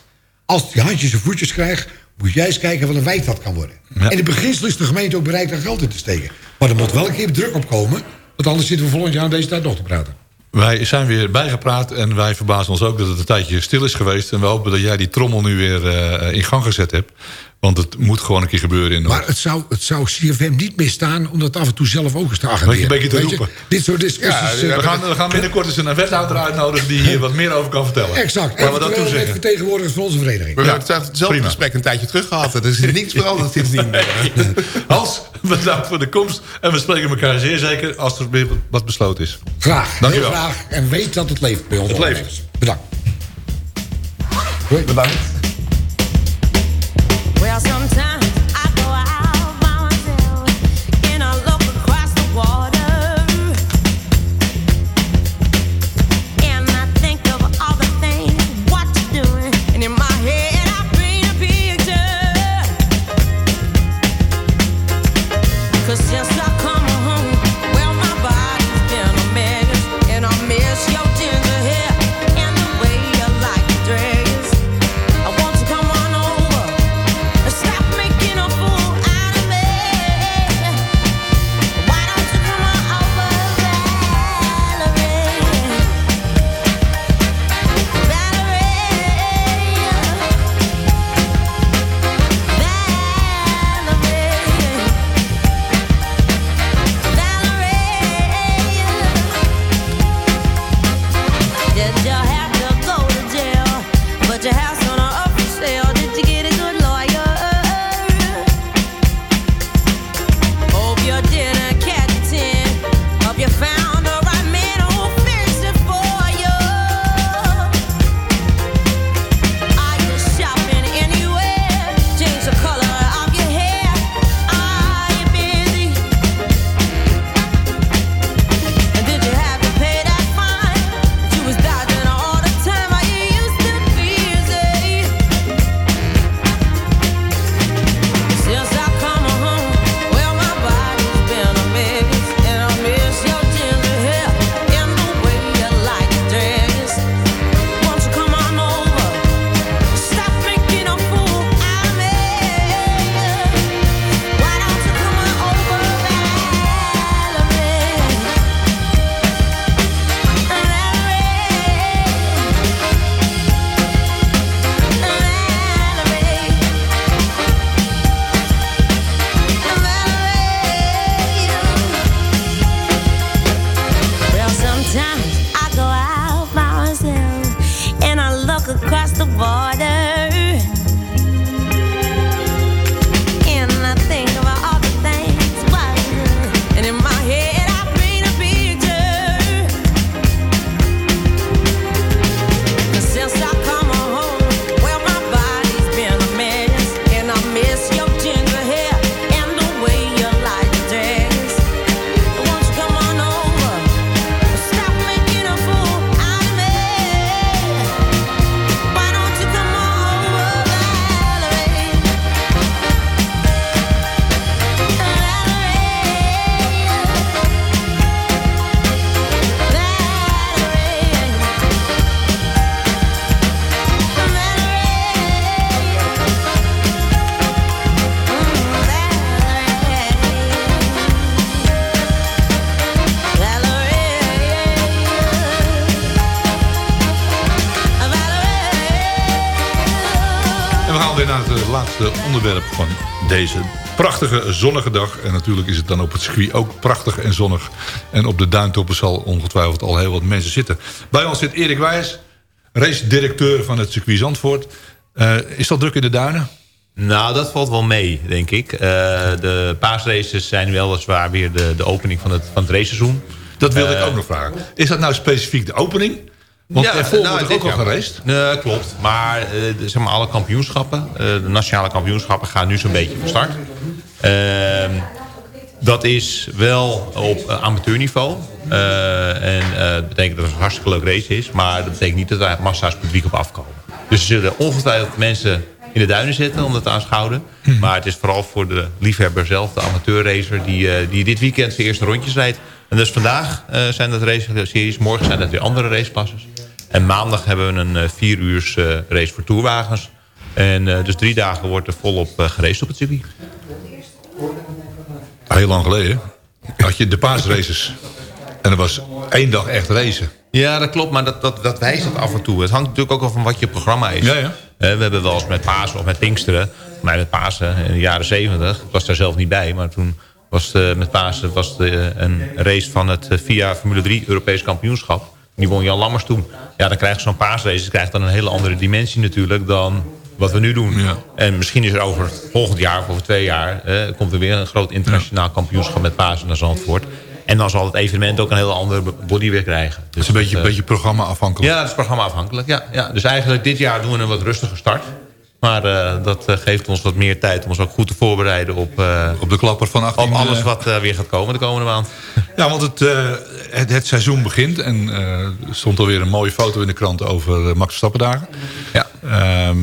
Als die handjes en voetjes krijgt moet jij eens kijken wat een wijk dat kan worden. Ja. En in beginsel is de gemeente ook bereid daar geld in te steken. Maar er moet wel een keer druk op komen... want anders zitten we volgend jaar aan deze tijd nog te praten. Wij zijn weer bijgepraat en wij verbazen ons ook dat het een tijdje stil is geweest. En we hopen dat jij die trommel nu weer uh, in gang gezet hebt. Want het moet gewoon een keer gebeuren in. Maar het zou, het zou CFM niet misstaan om dat af en toe zelf ook eens te je, een beetje te roepen. dit soort discussies... Ja, we, gaan, we gaan binnenkort eens een wethouder uitnodigen... die hier wat meer over kan vertellen. Exact. Gaan we dat toezeggen. vertegenwoordigers van onze vereniging. We hebben ja, hetzelfde gesprek een tijdje terug gehad. Er is niks veranderd sindsdien. Nee. Hans, bedankt voor de komst. En we spreken elkaar zeer zeker als er weer wat besloten is. Graag. Dank je wel. graag. En weet dat het leeft bij ons. Het leeft. Bedankt. Bedankt. Well, sometimes zonnige dag. En natuurlijk is het dan op het circuit ook prachtig en zonnig. En op de duintoppen zal ongetwijfeld al heel wat mensen zitten. Bij ons zit Erik Wijs, race-directeur van het circuit Zandvoort. Eh, is dat druk in de duinen? Nou, dat valt wel mee, denk ik. Eh, de paasraces zijn weliswaar weer de, de opening van het, van het raceseizoen. Dat wilde ik Eh, ook nog vragen. Is dat nou specifiek de opening? Want Ja, ervoor nou, wordt er ook al geraced. Nee, klopt. Maar, zeg maar alle kampioenschappen, de nationale kampioenschappen, gaan nu zo'n beetje van start. Ehm, dat is wel op eh, amateurniveau. Eh, en eh, dat betekent dat het een hartstikke leuk race is. Maar dat betekent niet dat daar massa's publiek op afkomen. Dus er zullen ongetwijfeld mensen in de duinen zitten om dat te aanschouwen. Maar het is vooral voor de liefhebber zelf, de amateurracer... die, die dit weekend zijn eerste rondjes rijdt. En dus vandaag zijn dat race-series. Morgen zijn dat weer andere racepasses. En maandag hebben we een vier uurs eh, race voor toerwagens. En dus drie dagen wordt er volop uh, geraced op het circuit. Heel lang geleden had je de paasraces. En er was één dag echt racen. Ja, dat klopt, maar dat, dat, dat wijzigt af en toe. Het hangt natuurlijk ook af van wat je programma is. Ja, ja. We hebben wel eens met Pasen of met Pinksteren... Maar met Pasen in de jaren zeventig... Ik was daar zelf niet bij, maar toen was het, met Pasen was een race van het eh, VIA Formule 3 Europees kampioenschap. Die won Jan Lammers toen. Ja, dan krijg je zo'n paasrace. Krijgt dan een hele andere dimensie natuurlijk dan wat we nu doen. En misschien is er over volgend jaar of over twee jaar... eh, komt er weer een groot internationaal kampioenschap met Pasen naar Zandvoort. En dan zal het evenement ook een heel andere body weer krijgen. Het is een beetje, eh, beetje programma afhankelijk. ja, dat is programma afhankelijk. Ja, ja. Dus eigenlijk dit jaar doen we een wat rustiger start. Maar eh, dat eh, geeft ons wat meer tijd om ons ook goed te voorbereiden op, op de klapper van 18. Op alles wat weer gaat komen de komende maand. Ja, want het, het, het seizoen begint. En er stond alweer een mooie foto in de krant over Max Verstappen dagen. Ja. Ehm,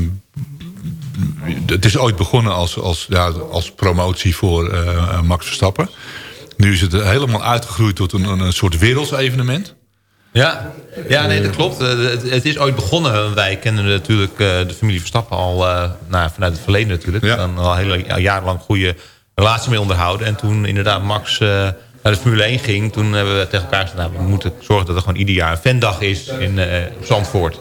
het is ooit begonnen als, als, ja, als promotie voor eh, Max Verstappen. Nu is het helemaal uitgegroeid tot een, een soort wereldsevenement. Ja, ja nee, dat klopt. Eh, Het, het is ooit begonnen. Wij kennen natuurlijk eh, de familie Verstappen al eh, nou, vanuit het verleden natuurlijk. Dan al heel al jarenlang goede relatie mee onderhouden. En toen inderdaad Max eh, naar de Formule 1 ging... toen hebben we tegen elkaar gezegd... Nou, we moeten zorgen dat er gewoon ieder jaar een fandag is in eh, Zandvoort.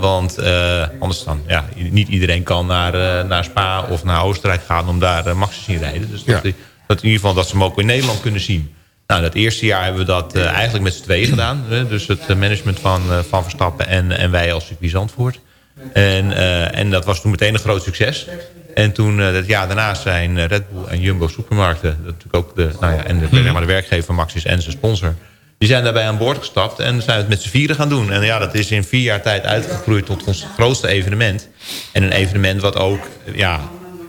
Want eh, anders dan, ja, niet iedereen kan naar, eh, naar Spa of naar Oostenrijk gaan... om daar eh, Max te zien rijden. Dus dat, die- dat in ieder geval dat ze hem ook in Nederland kunnen zien. Nou, dat eerste jaar hebben we dat eigenlijk met z'n tweeën gedaan. Hè? Dus het management van, van Verstappen en, en wij als circuit Zandvoort. En, en dat was toen meteen een groot succes. En toen, het jaar daarna zijn Red Bull en Jumbo Supermarkten... Dat natuurlijk ook de, nou ja, en de, zeg maar de werkgever van Max is en zijn sponsor... die zijn daarbij aan boord gestapt en zijn het met z'n vieren gaan doen. En ja, dat is in vier jaar tijd uitgegroeid tot ons grootste evenement. En een evenement wat ook... Ja,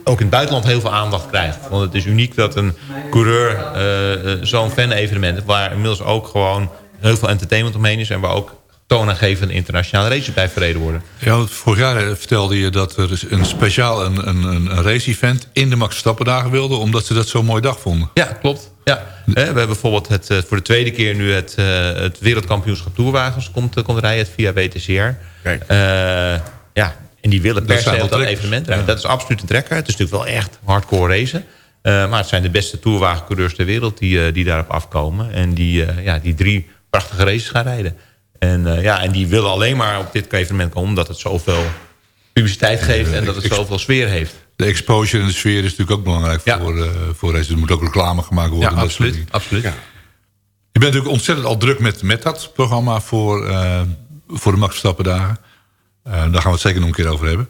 ook in het buitenland heel veel aandacht krijgt. Want het is uniek dat een coureur eh, eh, zo'n fan-evenement... waar inmiddels ook gewoon heel veel entertainment omheen is... en waar ook toonaangevende internationale races bij verreden worden. Ja, vorig jaar eh, vertelde je dat er dus een speciaal een, een, een race-event in de Max Verstappen dagen wilden... omdat ze dat zo'n mooie dag vonden. Ja, klopt. Ja. Hè, we hebben bijvoorbeeld het, eh, voor de tweede keer nu het, eh, het wereldkampioenschap toerwagens komt, komt rijden, het via WTCR. Eh, ja, en die willen per se op dat evenement rijden. Dat is absoluut een trekker. Het is natuurlijk wel echt hardcore racen. Eh, maar het zijn de beste toerwagencoureurs ter wereld die, eh, die daarop afkomen. En die, eh, ja, die drie prachtige races gaan rijden. En, eh, ja, en die willen alleen maar op dit evenement komen... omdat het zoveel publiciteit geeft en dat het zoveel sfeer heeft. De exposure en de sfeer is natuurlijk ook belangrijk voor, eh voor. Er moet ook reclame gemaakt worden. Ja, absoluut. absoluut. Je bent natuurlijk ontzettend al druk met, met dat programma voor, eh, voor de Max Verstappen dagen. Daar gaan we het zeker nog een keer over hebben.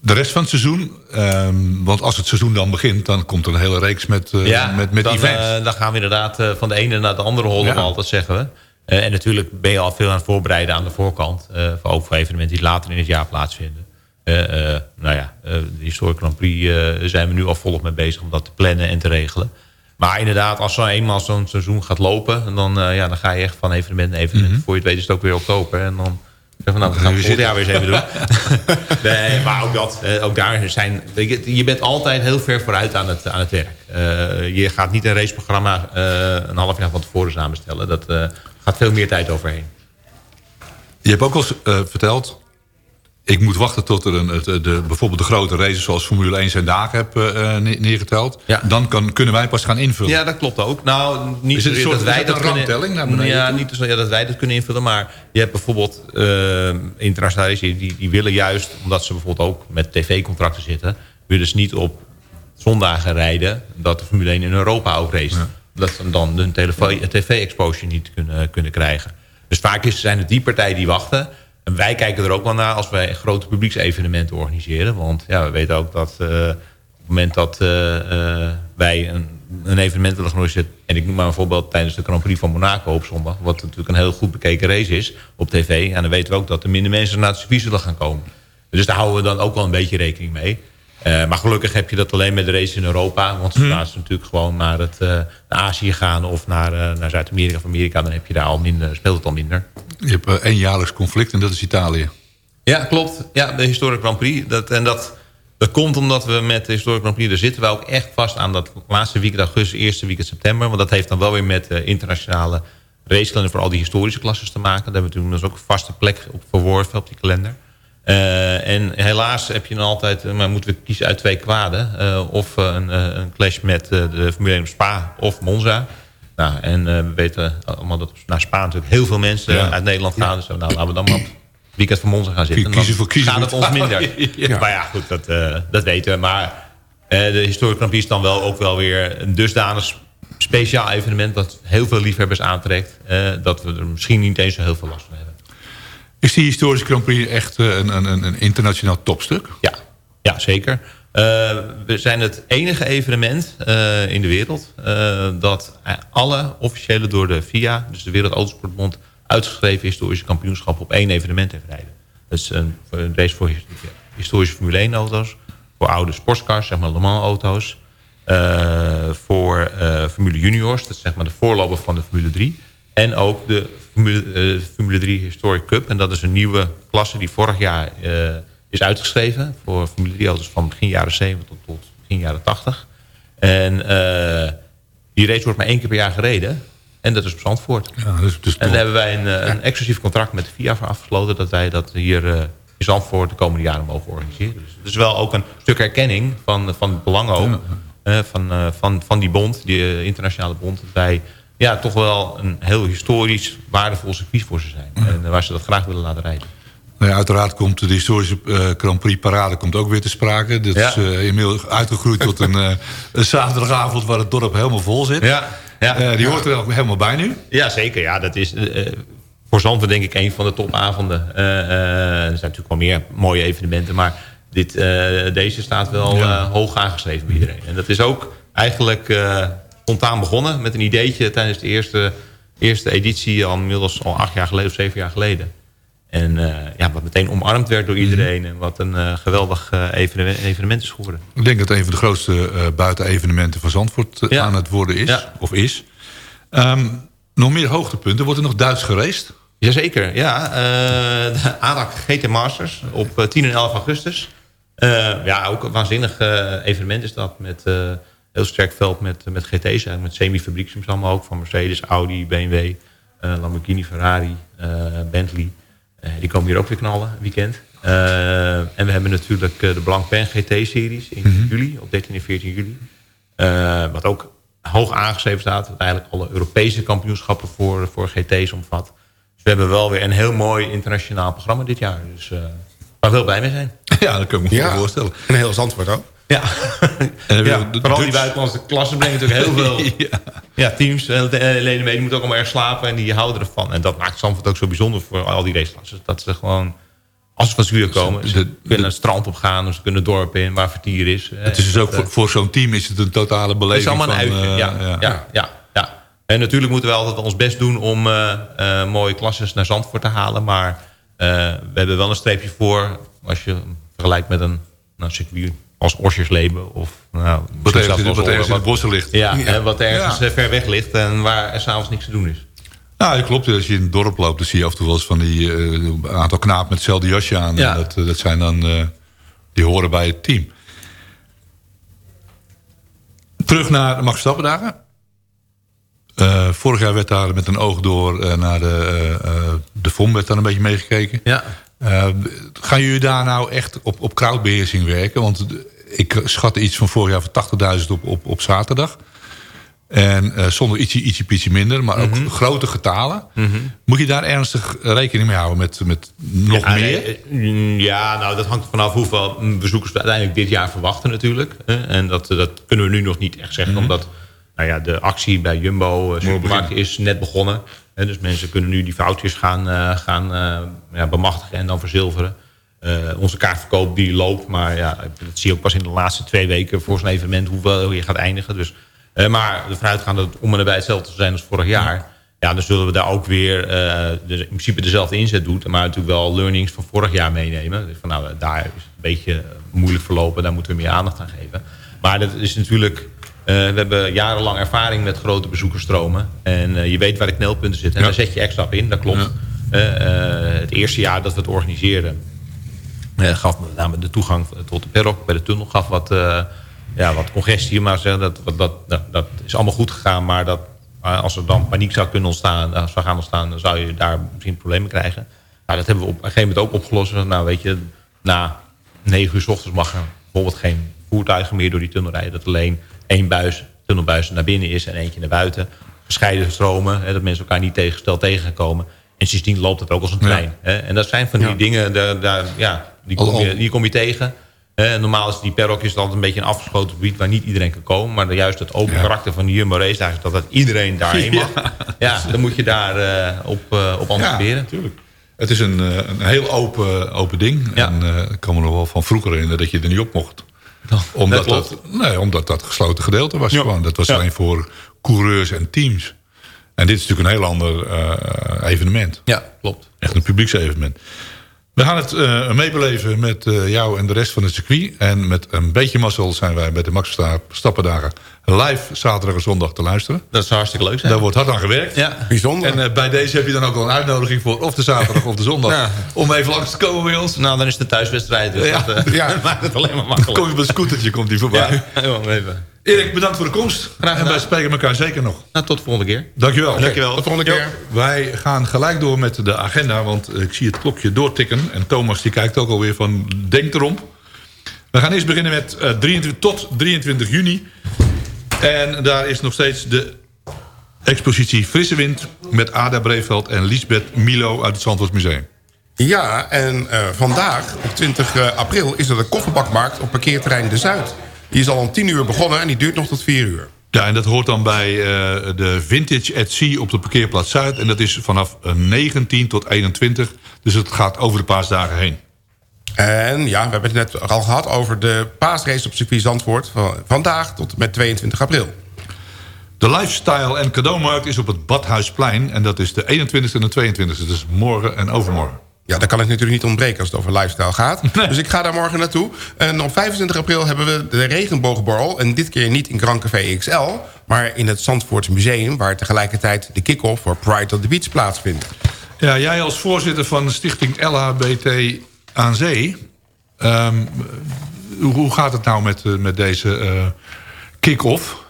De rest van het seizoen, ehm, want als het seizoen dan begint... dan komt er een hele reeks met, ja, met, met dan, events. dan gaan we inderdaad van de ene naar de andere hollen, Ja. altijd zeggen we. Eh, en natuurlijk ben je al veel aan het voorbereiden aan de voorkant. eh, voor ook voor evenementen die later in het jaar plaatsvinden. Eh, nou ja, de Historic Grand Prix zijn we nu al volop mee bezig om dat te plannen en te regelen. Maar inderdaad, als zo eenmaal zo'n seizoen gaat lopen... dan, ja, dan ga je echt van evenement naar evenement. Mhm. Voor je het weet is het ook weer oktober. En dan van, nou, we gaan het volgend jaar weer eens even doen. nee, maar ook dat. eh, ook daar zijn... Je bent altijd heel ver vooruit aan het, aan het werk. Eh, je gaat niet een raceprogramma eh, een half jaar van tevoren samenstellen. Dat eh, gaat veel meer tijd overheen. Je hebt ook al eens eh, verteld... ik moet wachten tot er een, het, de, bijvoorbeeld de grote races zoals Formule 1 zijn dagen heb ne- neergeteld. Dan kan, kunnen wij pas gaan invullen. Ja, dat klopt ook. Nou, niet zozeer dat wij dat kunnen... rangtelling naar beneden ja, toe? niet zozeer dat wij dat kunnen invullen, maar je hebt bijvoorbeeld eh internationale races die, die willen juist, omdat ze bijvoorbeeld ook met tv-contracten zitten, willen ze niet op zondagen rijden dat de Formule 1 in Europa ook race. Dat ze dan hun tv-exposure niet kunnen, kunnen krijgen. Dus vaak is, zijn het die partijen die wachten. En wij kijken er ook wel naar als wij grote publieksevenementen organiseren. Want ja, we weten ook dat eh, op het moment dat eh, eh, wij een, een evenement willen organiseren... en ik noem maar een voorbeeld tijdens de Grand Prix van Monaco op zondag... wat natuurlijk een heel goed bekeken race is op tv... en dan weten we ook dat er minder mensen naar het circuit zullen gaan komen. Dus daar houden we dan ook wel een beetje rekening mee. Maar gelukkig heb je dat alleen met de race in Europa. Want zodra ze natuurlijk gewoon naar, het, naar Azië gaan... of naar, naar Zuid-Amerika of Amerika... dan heb je daar al minder, speelt het al minder. Je hebt eh, één jaarlijks conflict en dat is Italië. Ja, klopt. Ja, de Historic Grand Prix. Dat, en dat, dat komt omdat we met de Historic Grand Prix... daar zitten we ook echt vast aan dat laatste weekend augustus... eerste weekend september. Want dat heeft dan wel weer met de internationale racekalender... voor al die historische klasses te maken. Daar hebben we toen dus ook een vaste plek op verworven op die kalender. Eh, en helaas heb je dan altijd... eh, maar moeten we kiezen uit twee kwaden. Eh, of eh, een, eh, een clash met eh, de Formule 1 op Spa of Monza... Nou, en eh, we weten allemaal dat naar Spa natuurlijk heel veel mensen Ja. uit Nederland gaan. Dus nou, laten we dan maar op weekend van Monza gaan zitten. Kiezen voor kiezen gaat het ons minder. Ja. Maar ja, goed, dat, eh, dat weten we. Maar eh, de Historic Grand is dan wel ook wel weer een dusdanig speciaal evenement... dat heel veel liefhebbers aantrekt. eh, dat we er misschien niet eens zo heel veel last van hebben. Is die historische Grand Prix echt eh, een, een, een internationaal topstuk? Ja, ja zeker. Eh, we zijn het enige evenement eh, in de wereld... eh, dat alle officiële door de FIA, dus de Wereld Autosportbond... uitgeschreven historische kampioenschappen op één evenement heeft rijden. Dat is een, race voor historische Formule 1 auto's... voor oude sportscars, zeg maar Le Mans auto's... voor Formule Juniors, dat is zeg maar de voorloper van de Formule 3... En ook de Formule, Formule 3 Historic Cup. En dat is een nieuwe klasse die vorig jaar is uitgeschreven... voor Formule 3 auto's van begin jaren 70 tot, tot begin jaren 80. En eh, die race wordt maar één keer per jaar gereden. En dat is op Zandvoort. Ja, dus, dus en daar hebben wij een, eh, een exclusief contract met de FIA voor afgesloten... dat wij dat hier eh, in Zandvoort de komende jaren mogen organiseren. Dus het is wel ook een stuk erkenning van, van het belang ook... van, van, van die bond, die internationale bond... dat wij ja, toch wel een heel historisch waardevol circuit voor ze zijn. En waar ze dat graag willen laten rijden. Nou ja, uiteraard komt de historische eh, Grand Prix parade komt ook weer te sprake. Dat Ja. is eh, inmiddels uitgegroeid tot een, eh, een zaterdagavond waar het dorp helemaal vol zit. Ja, ja. Die hoort er ook helemaal bij nu. Ja, zeker. Ja, dat is voor Zandvoort denk ik een van de topavonden. Er zijn natuurlijk wel meer mooie evenementen, maar dit, deze staat wel hoog aangeschreven bij iedereen. En dat is ook eigenlijk spontaan begonnen met een ideetje tijdens de eerste, eerste editie, al inmiddels al acht jaar geleden of zeven jaar geleden. En eh, ja, wat meteen omarmd werd door iedereen en wat een eh, geweldig eh, evenement, evenement is geworden. Ik denk dat het een van de grootste buitenevenementen van Zandvoort Ja. aan het worden is. Ja. Of is. Ehm, nog meer hoogtepunten. Wordt er nog Duits gereest? Jazeker, ja. De ADAC GT Masters op eh, 10 en 11 augustus. Ja, ook een waanzinnig evenement is dat. Met heel sterk veld met, met GT's. Met semi-fabrieksteams allemaal ook. Van Mercedes, Audi, BMW, Lamborghini, Ferrari, Bentley. Eh, die komen hier ook weer knallen, weekend. Eh, en we hebben natuurlijk eh, de Blancpain GT-series in juli. Op 13 en 14 juli. Eh, wat ook hoog aangeschreven staat. Wat eigenlijk alle Europese kampioenschappen voor, voor GT's omvat. Dus we hebben wel weer een heel mooi internationaal programma dit jaar. Dus eh waar we heel blij mee zijn. Ja, dat kan ik me Ja. voorstellen. En heel Zandvoort ook. Ja, ja vooral die buitenlandse klassen brengen natuurlijk heel veel ja. teams. eh, eh, leden mee, die moeten ook allemaal erg slapen en die houden ervan. En dat maakt Zandvoort ook zo bijzonder voor al die raceklassen. Dat ze gewoon, als ze van Zuur komen, ze kunnen het strand op gaan. Of ze kunnen het dorp in waar vertier is. Eh, Het is dus ook voor, voor zo'n team is het een totale Het beleving. is allemaal een van, uitje, ja, ja. Ja, ja, En natuurlijk moeten we altijd ons best doen om mooie klasses naar Zandvoort te halen. Maar we hebben wel een streepje voor als je vergelijkt met een nou, circuit als Osjersleben. Of nou, Wat ergens, in- wat ergens in Oren, de bossen ligt. Ja, wat ergens Ja. ver weg ligt en waar er s'avonds niks te doen is. Nou, dat klopt. Als je in het dorp loopt, dan zie je af en toe wel eens van die eh, een aantal knapen met hetzelfde jasje aan. Ja. En dat, eh, dat zijn dan, eh, die horen bij het team. Terug naar de Max Verstappen dagen. Eh, vorig jaar werd daar met een oog door naar de, de FOM werd daar een beetje meegekeken. Ja. Eh, gaan jullie daar nou echt op, op crowdbeheersing werken? Want ik schat iets van vorig jaar van 80.000 op, op, op zaterdag. En eh, zonder ietsje, ietsje, ietsje minder, maar ook Mhm. grote getalen. Moet je daar ernstig rekening mee houden met, met nog ja, meer? nee, mm, ja, nou dat hangt vanaf hoeveel bezoekers we uiteindelijk dit jaar verwachten natuurlijk. En dat, dat kunnen we nu nog niet echt zeggen. Mhm. Omdat nou ja, de actie bij Jumbo eh, Supermarkt is net begonnen. Dus mensen kunnen nu die foutjes gaan, eh, gaan eh, ja, bemachtigen en dan verzilveren. Eh, onze kaartverkoop die loopt. Maar ja, dat zie je ook pas in de laatste twee weken voor zo'n evenement hoeveel je gaat eindigen. Dus, maar ervan uitgaan dat het om en nabij hetzelfde zijn als vorig jaar. Ja, dan zullen we daar ook weer de, in principe dezelfde inzet doen. Maar natuurlijk wel learnings van vorig jaar meenemen. Dus van, nou, daar is het een beetje moeilijk verlopen. Daar moeten we meer aandacht aan geven. Maar dat is natuurlijk... eh, we hebben jarenlang ervaring met grote bezoekersstromen. En eh, je weet waar de knelpunten zitten. En daar zet je extra op in, dat klopt. Eh, het eerste jaar dat we het organiseerden... gaf met name de toegang tot de perrok bij de tunnel... gaf wat, ja, wat congestie. Maar zeggen, dat, dat, dat, is allemaal goed gegaan. Maar dat, als er dan paniek zou kunnen ontstaan, zou gaan ontstaan... dan zou je daar misschien problemen krijgen. Nou, dat hebben we op een gegeven moment ook opgelost. Nou, weet je, na negen uur s ochtends mag er bijvoorbeeld geen voertuigen meer door die tunnel rijden. Dat alleen één buis, tunnelbuis naar binnen is en eentje naar buiten. Gescheiden stromen, hè, dat mensen elkaar niet tegengesteld tegenkomen. En sindsdien loopt het ook als een trein. Hè. En dat zijn van die dingen, daar, daar, ja, die, kom je, die kom je tegen. Normaal is die perrok is het altijd een beetje een afgesloten gebied... waar niet iedereen kan komen. Maar juist het open karakter van de Jumbo Race... Is dat, dat iedereen daarheen mag. Ja, dan moet je daar eh, op, eh, op anticiperen. natuurlijk. Het is een, eh, een heel open, open ding. En ik kan me nog wel van vroeger herinneren dat je er niet op mocht. Omdat dat dat, nee, omdat dat gesloten gedeelte was. Ja. Gewoon. Dat was Ja. alleen voor coureurs en teams. En dit is natuurlijk een heel ander eh, evenement. Ja, klopt. Echt een publieksevenement. We gaan het eh, meebeleven met eh, jou en de rest van het circuit. En met een beetje mazzel zijn wij bij de Max Verstappen dagen live zaterdag en zondag te luisteren. Dat zou hartstikke leuk zijn. Daar wordt hard aan gewerkt. Ja. Bijzonder. En eh, bij deze heb je dan ook al een uitnodiging voor of de zaterdag of de zondag. Ja. Om even langs te komen bij ons. Nou, dan is een thuiswedstrijd. Dus Ja. dat, eh, Ja. maakt het alleen maar Dan makkelijk. kom je op een scootertje komt die voorbij. Ja, helemaal even. Erik, bedankt voor de komst. Graag En gedaan. wij spreken elkaar zeker nog. Nou, tot de volgende keer. Dankjewel. Dankjewel. Tot de volgende keer. Wij gaan gelijk door met de agenda, want ik zie het klokje doortikken. En Thomas die kijkt ook alweer van, denk erom. We gaan eerst beginnen met eh, 23, tot 23 juni. En daar is nog steeds de expositie Frisse Wind... met Ada Breveld en Lisbeth Milo uit het Zandvoortsmuseum. Ja, en eh, vandaag, op 20 april, is er de kofferbakmarkt op parkeerterrein De Zuid. Die is al om 10 uur begonnen en die duurt nog tot 4 uur. Ja, en dat hoort dan bij eh, de Vintage at Sea op de parkeerplaats Zuid. En dat is vanaf eh, 19 tot 21. Dus het gaat over de paasdagen heen. En ja, we hebben het net al gehad over de paasrace op circuit Zandvoort... van vandaag tot en met 22 april. De lifestyle en cadeaumarkt is op het Badhuisplein. En dat is de 21e en de 22e. Dus morgen en overmorgen. Ja, dat kan het natuurlijk niet ontbreken als het over lifestyle gaat. Dus ik ga daar morgen naartoe. En op 25 april hebben we de regenboogborrel. En dit keer niet in Grand Café XL... maar in het Zandvoorts Museum... waar tegelijkertijd de kick-off voor Pride of the Beach plaatsvindt. Ja, jij als voorzitter van de stichting LHBT aan Zee... hoe, hoe gaat het nou met, eh, met deze eh, kick-off?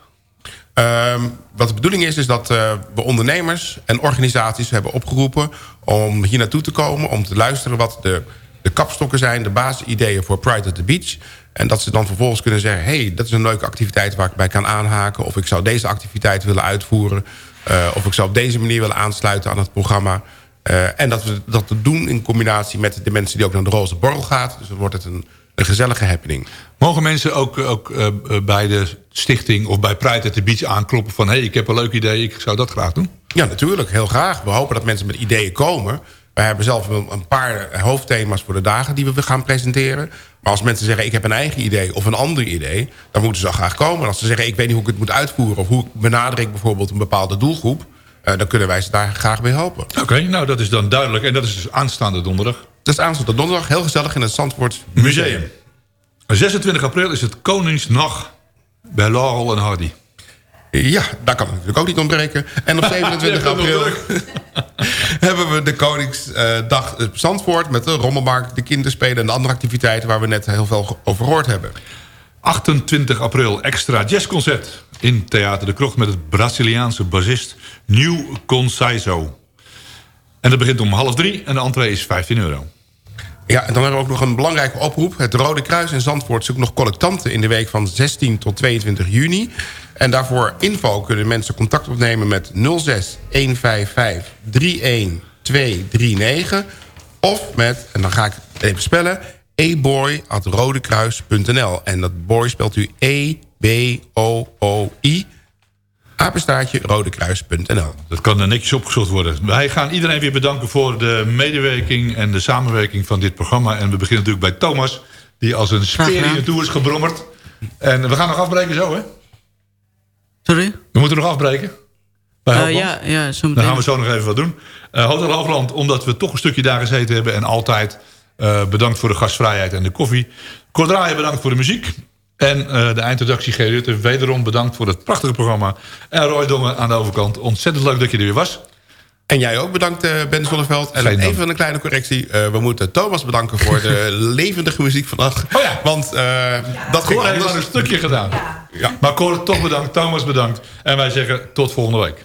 Ehm, wat de bedoeling is, is dat eh, we ondernemers en organisaties hebben opgeroepen... om hier naartoe te komen, om te luisteren wat de, de kapstokken zijn... de basisideeën voor Pride at the Beach. En dat ze dan vervolgens kunnen zeggen... hey, dat is een leuke activiteit waar ik bij kan aanhaken... of ik zou deze activiteit willen uitvoeren... eh, of ik zou op deze manier willen aansluiten aan het programma... Eh, en dat we dat doen in combinatie met de mensen die ook naar de roze borrel gaat. Dus dan wordt het een, een gezellige happening. Mogen mensen ook, ook eh, bij de stichting of bij Pride at the Beach aankloppen... van hé, hey, ik heb een leuk idee, ik zou dat graag doen? Ja, natuurlijk. Heel graag. We hopen dat mensen met ideeën komen. Wij hebben zelf een een paar hoofdthema's voor de dagen die we gaan presenteren. Maar als mensen zeggen, ik heb een eigen idee of een ander idee... dan moeten ze al graag komen. En als ze zeggen, ik weet niet hoe ik het moet uitvoeren... of hoe benader ik bijvoorbeeld een bepaalde doelgroep... eh, dan kunnen wij ze daar graag mee helpen. Oké, nou dat is dan duidelijk. En dat is dus aanstaande donderdag. Dat is aanstaande donderdag. Heel gezellig in het Zandvoort Museum. 26 april is het Koningsnacht bij Laurel en Hardy. Ja, daar kan het natuurlijk ook niet ontbreken. En op 27 Ja, dat is april hebben we de Koningsdag op Zandvoort... met de rommelmarkt, de kinderspelen en de andere activiteiten... waar we net heel veel over gehoord hebben. 28 april extra jazzconcert in Theater de Krocht... met het Braziliaanse bassist New Conceiso. En dat begint om half drie en de entree is 15 euro. Ja, en dan hebben we ook nog een belangrijke oproep. Het Rode Kruis in Zandvoort zoekt nog collectanten... in de week van 16 tot 22 juni. En daarvoor info kunnen mensen contact opnemen met 06 155 31239. Of met, en dan ga ik het even spellen... eboy.rodekruis.nl. En dat boy spelt u E E-B-O-O-I apenstaartje rodekruis.nl. Dat kan er netjes opgezocht worden. Wij gaan iedereen weer bedanken voor de medewerking en de samenwerking van dit programma. En we beginnen natuurlijk bij Thomas, die als een speer in de toer is gebrommerd. En we gaan nog afbreken zo, hè? Sorry? We moeten nog afbreken. Bij Eh, ja, ja, zo Dan meteen. gaan we zo nog even wat doen. Uh, Hotel Hoogland, omdat we toch een stukje daar gezeten hebben... en altijd eh, bedankt voor de gastvrijheid en de koffie. Kordraaien bedankt voor de muziek. En eh, de eindredactie G. Rutte, wederom bedankt voor het prachtige programma. En Roy Dongen aan de overkant. Ontzettend leuk dat je er weer was. En jij ook bedankt, eh, Ben Zonneveld. En Geen even een kleine correctie. Eh, we moeten Thomas bedanken voor de levendige muziek vandaag. Oh ja. Want eh, dat ging anders. een stukje gedaan. Maar Cor, toch bedankt. Thomas bedankt. En wij zeggen tot volgende week.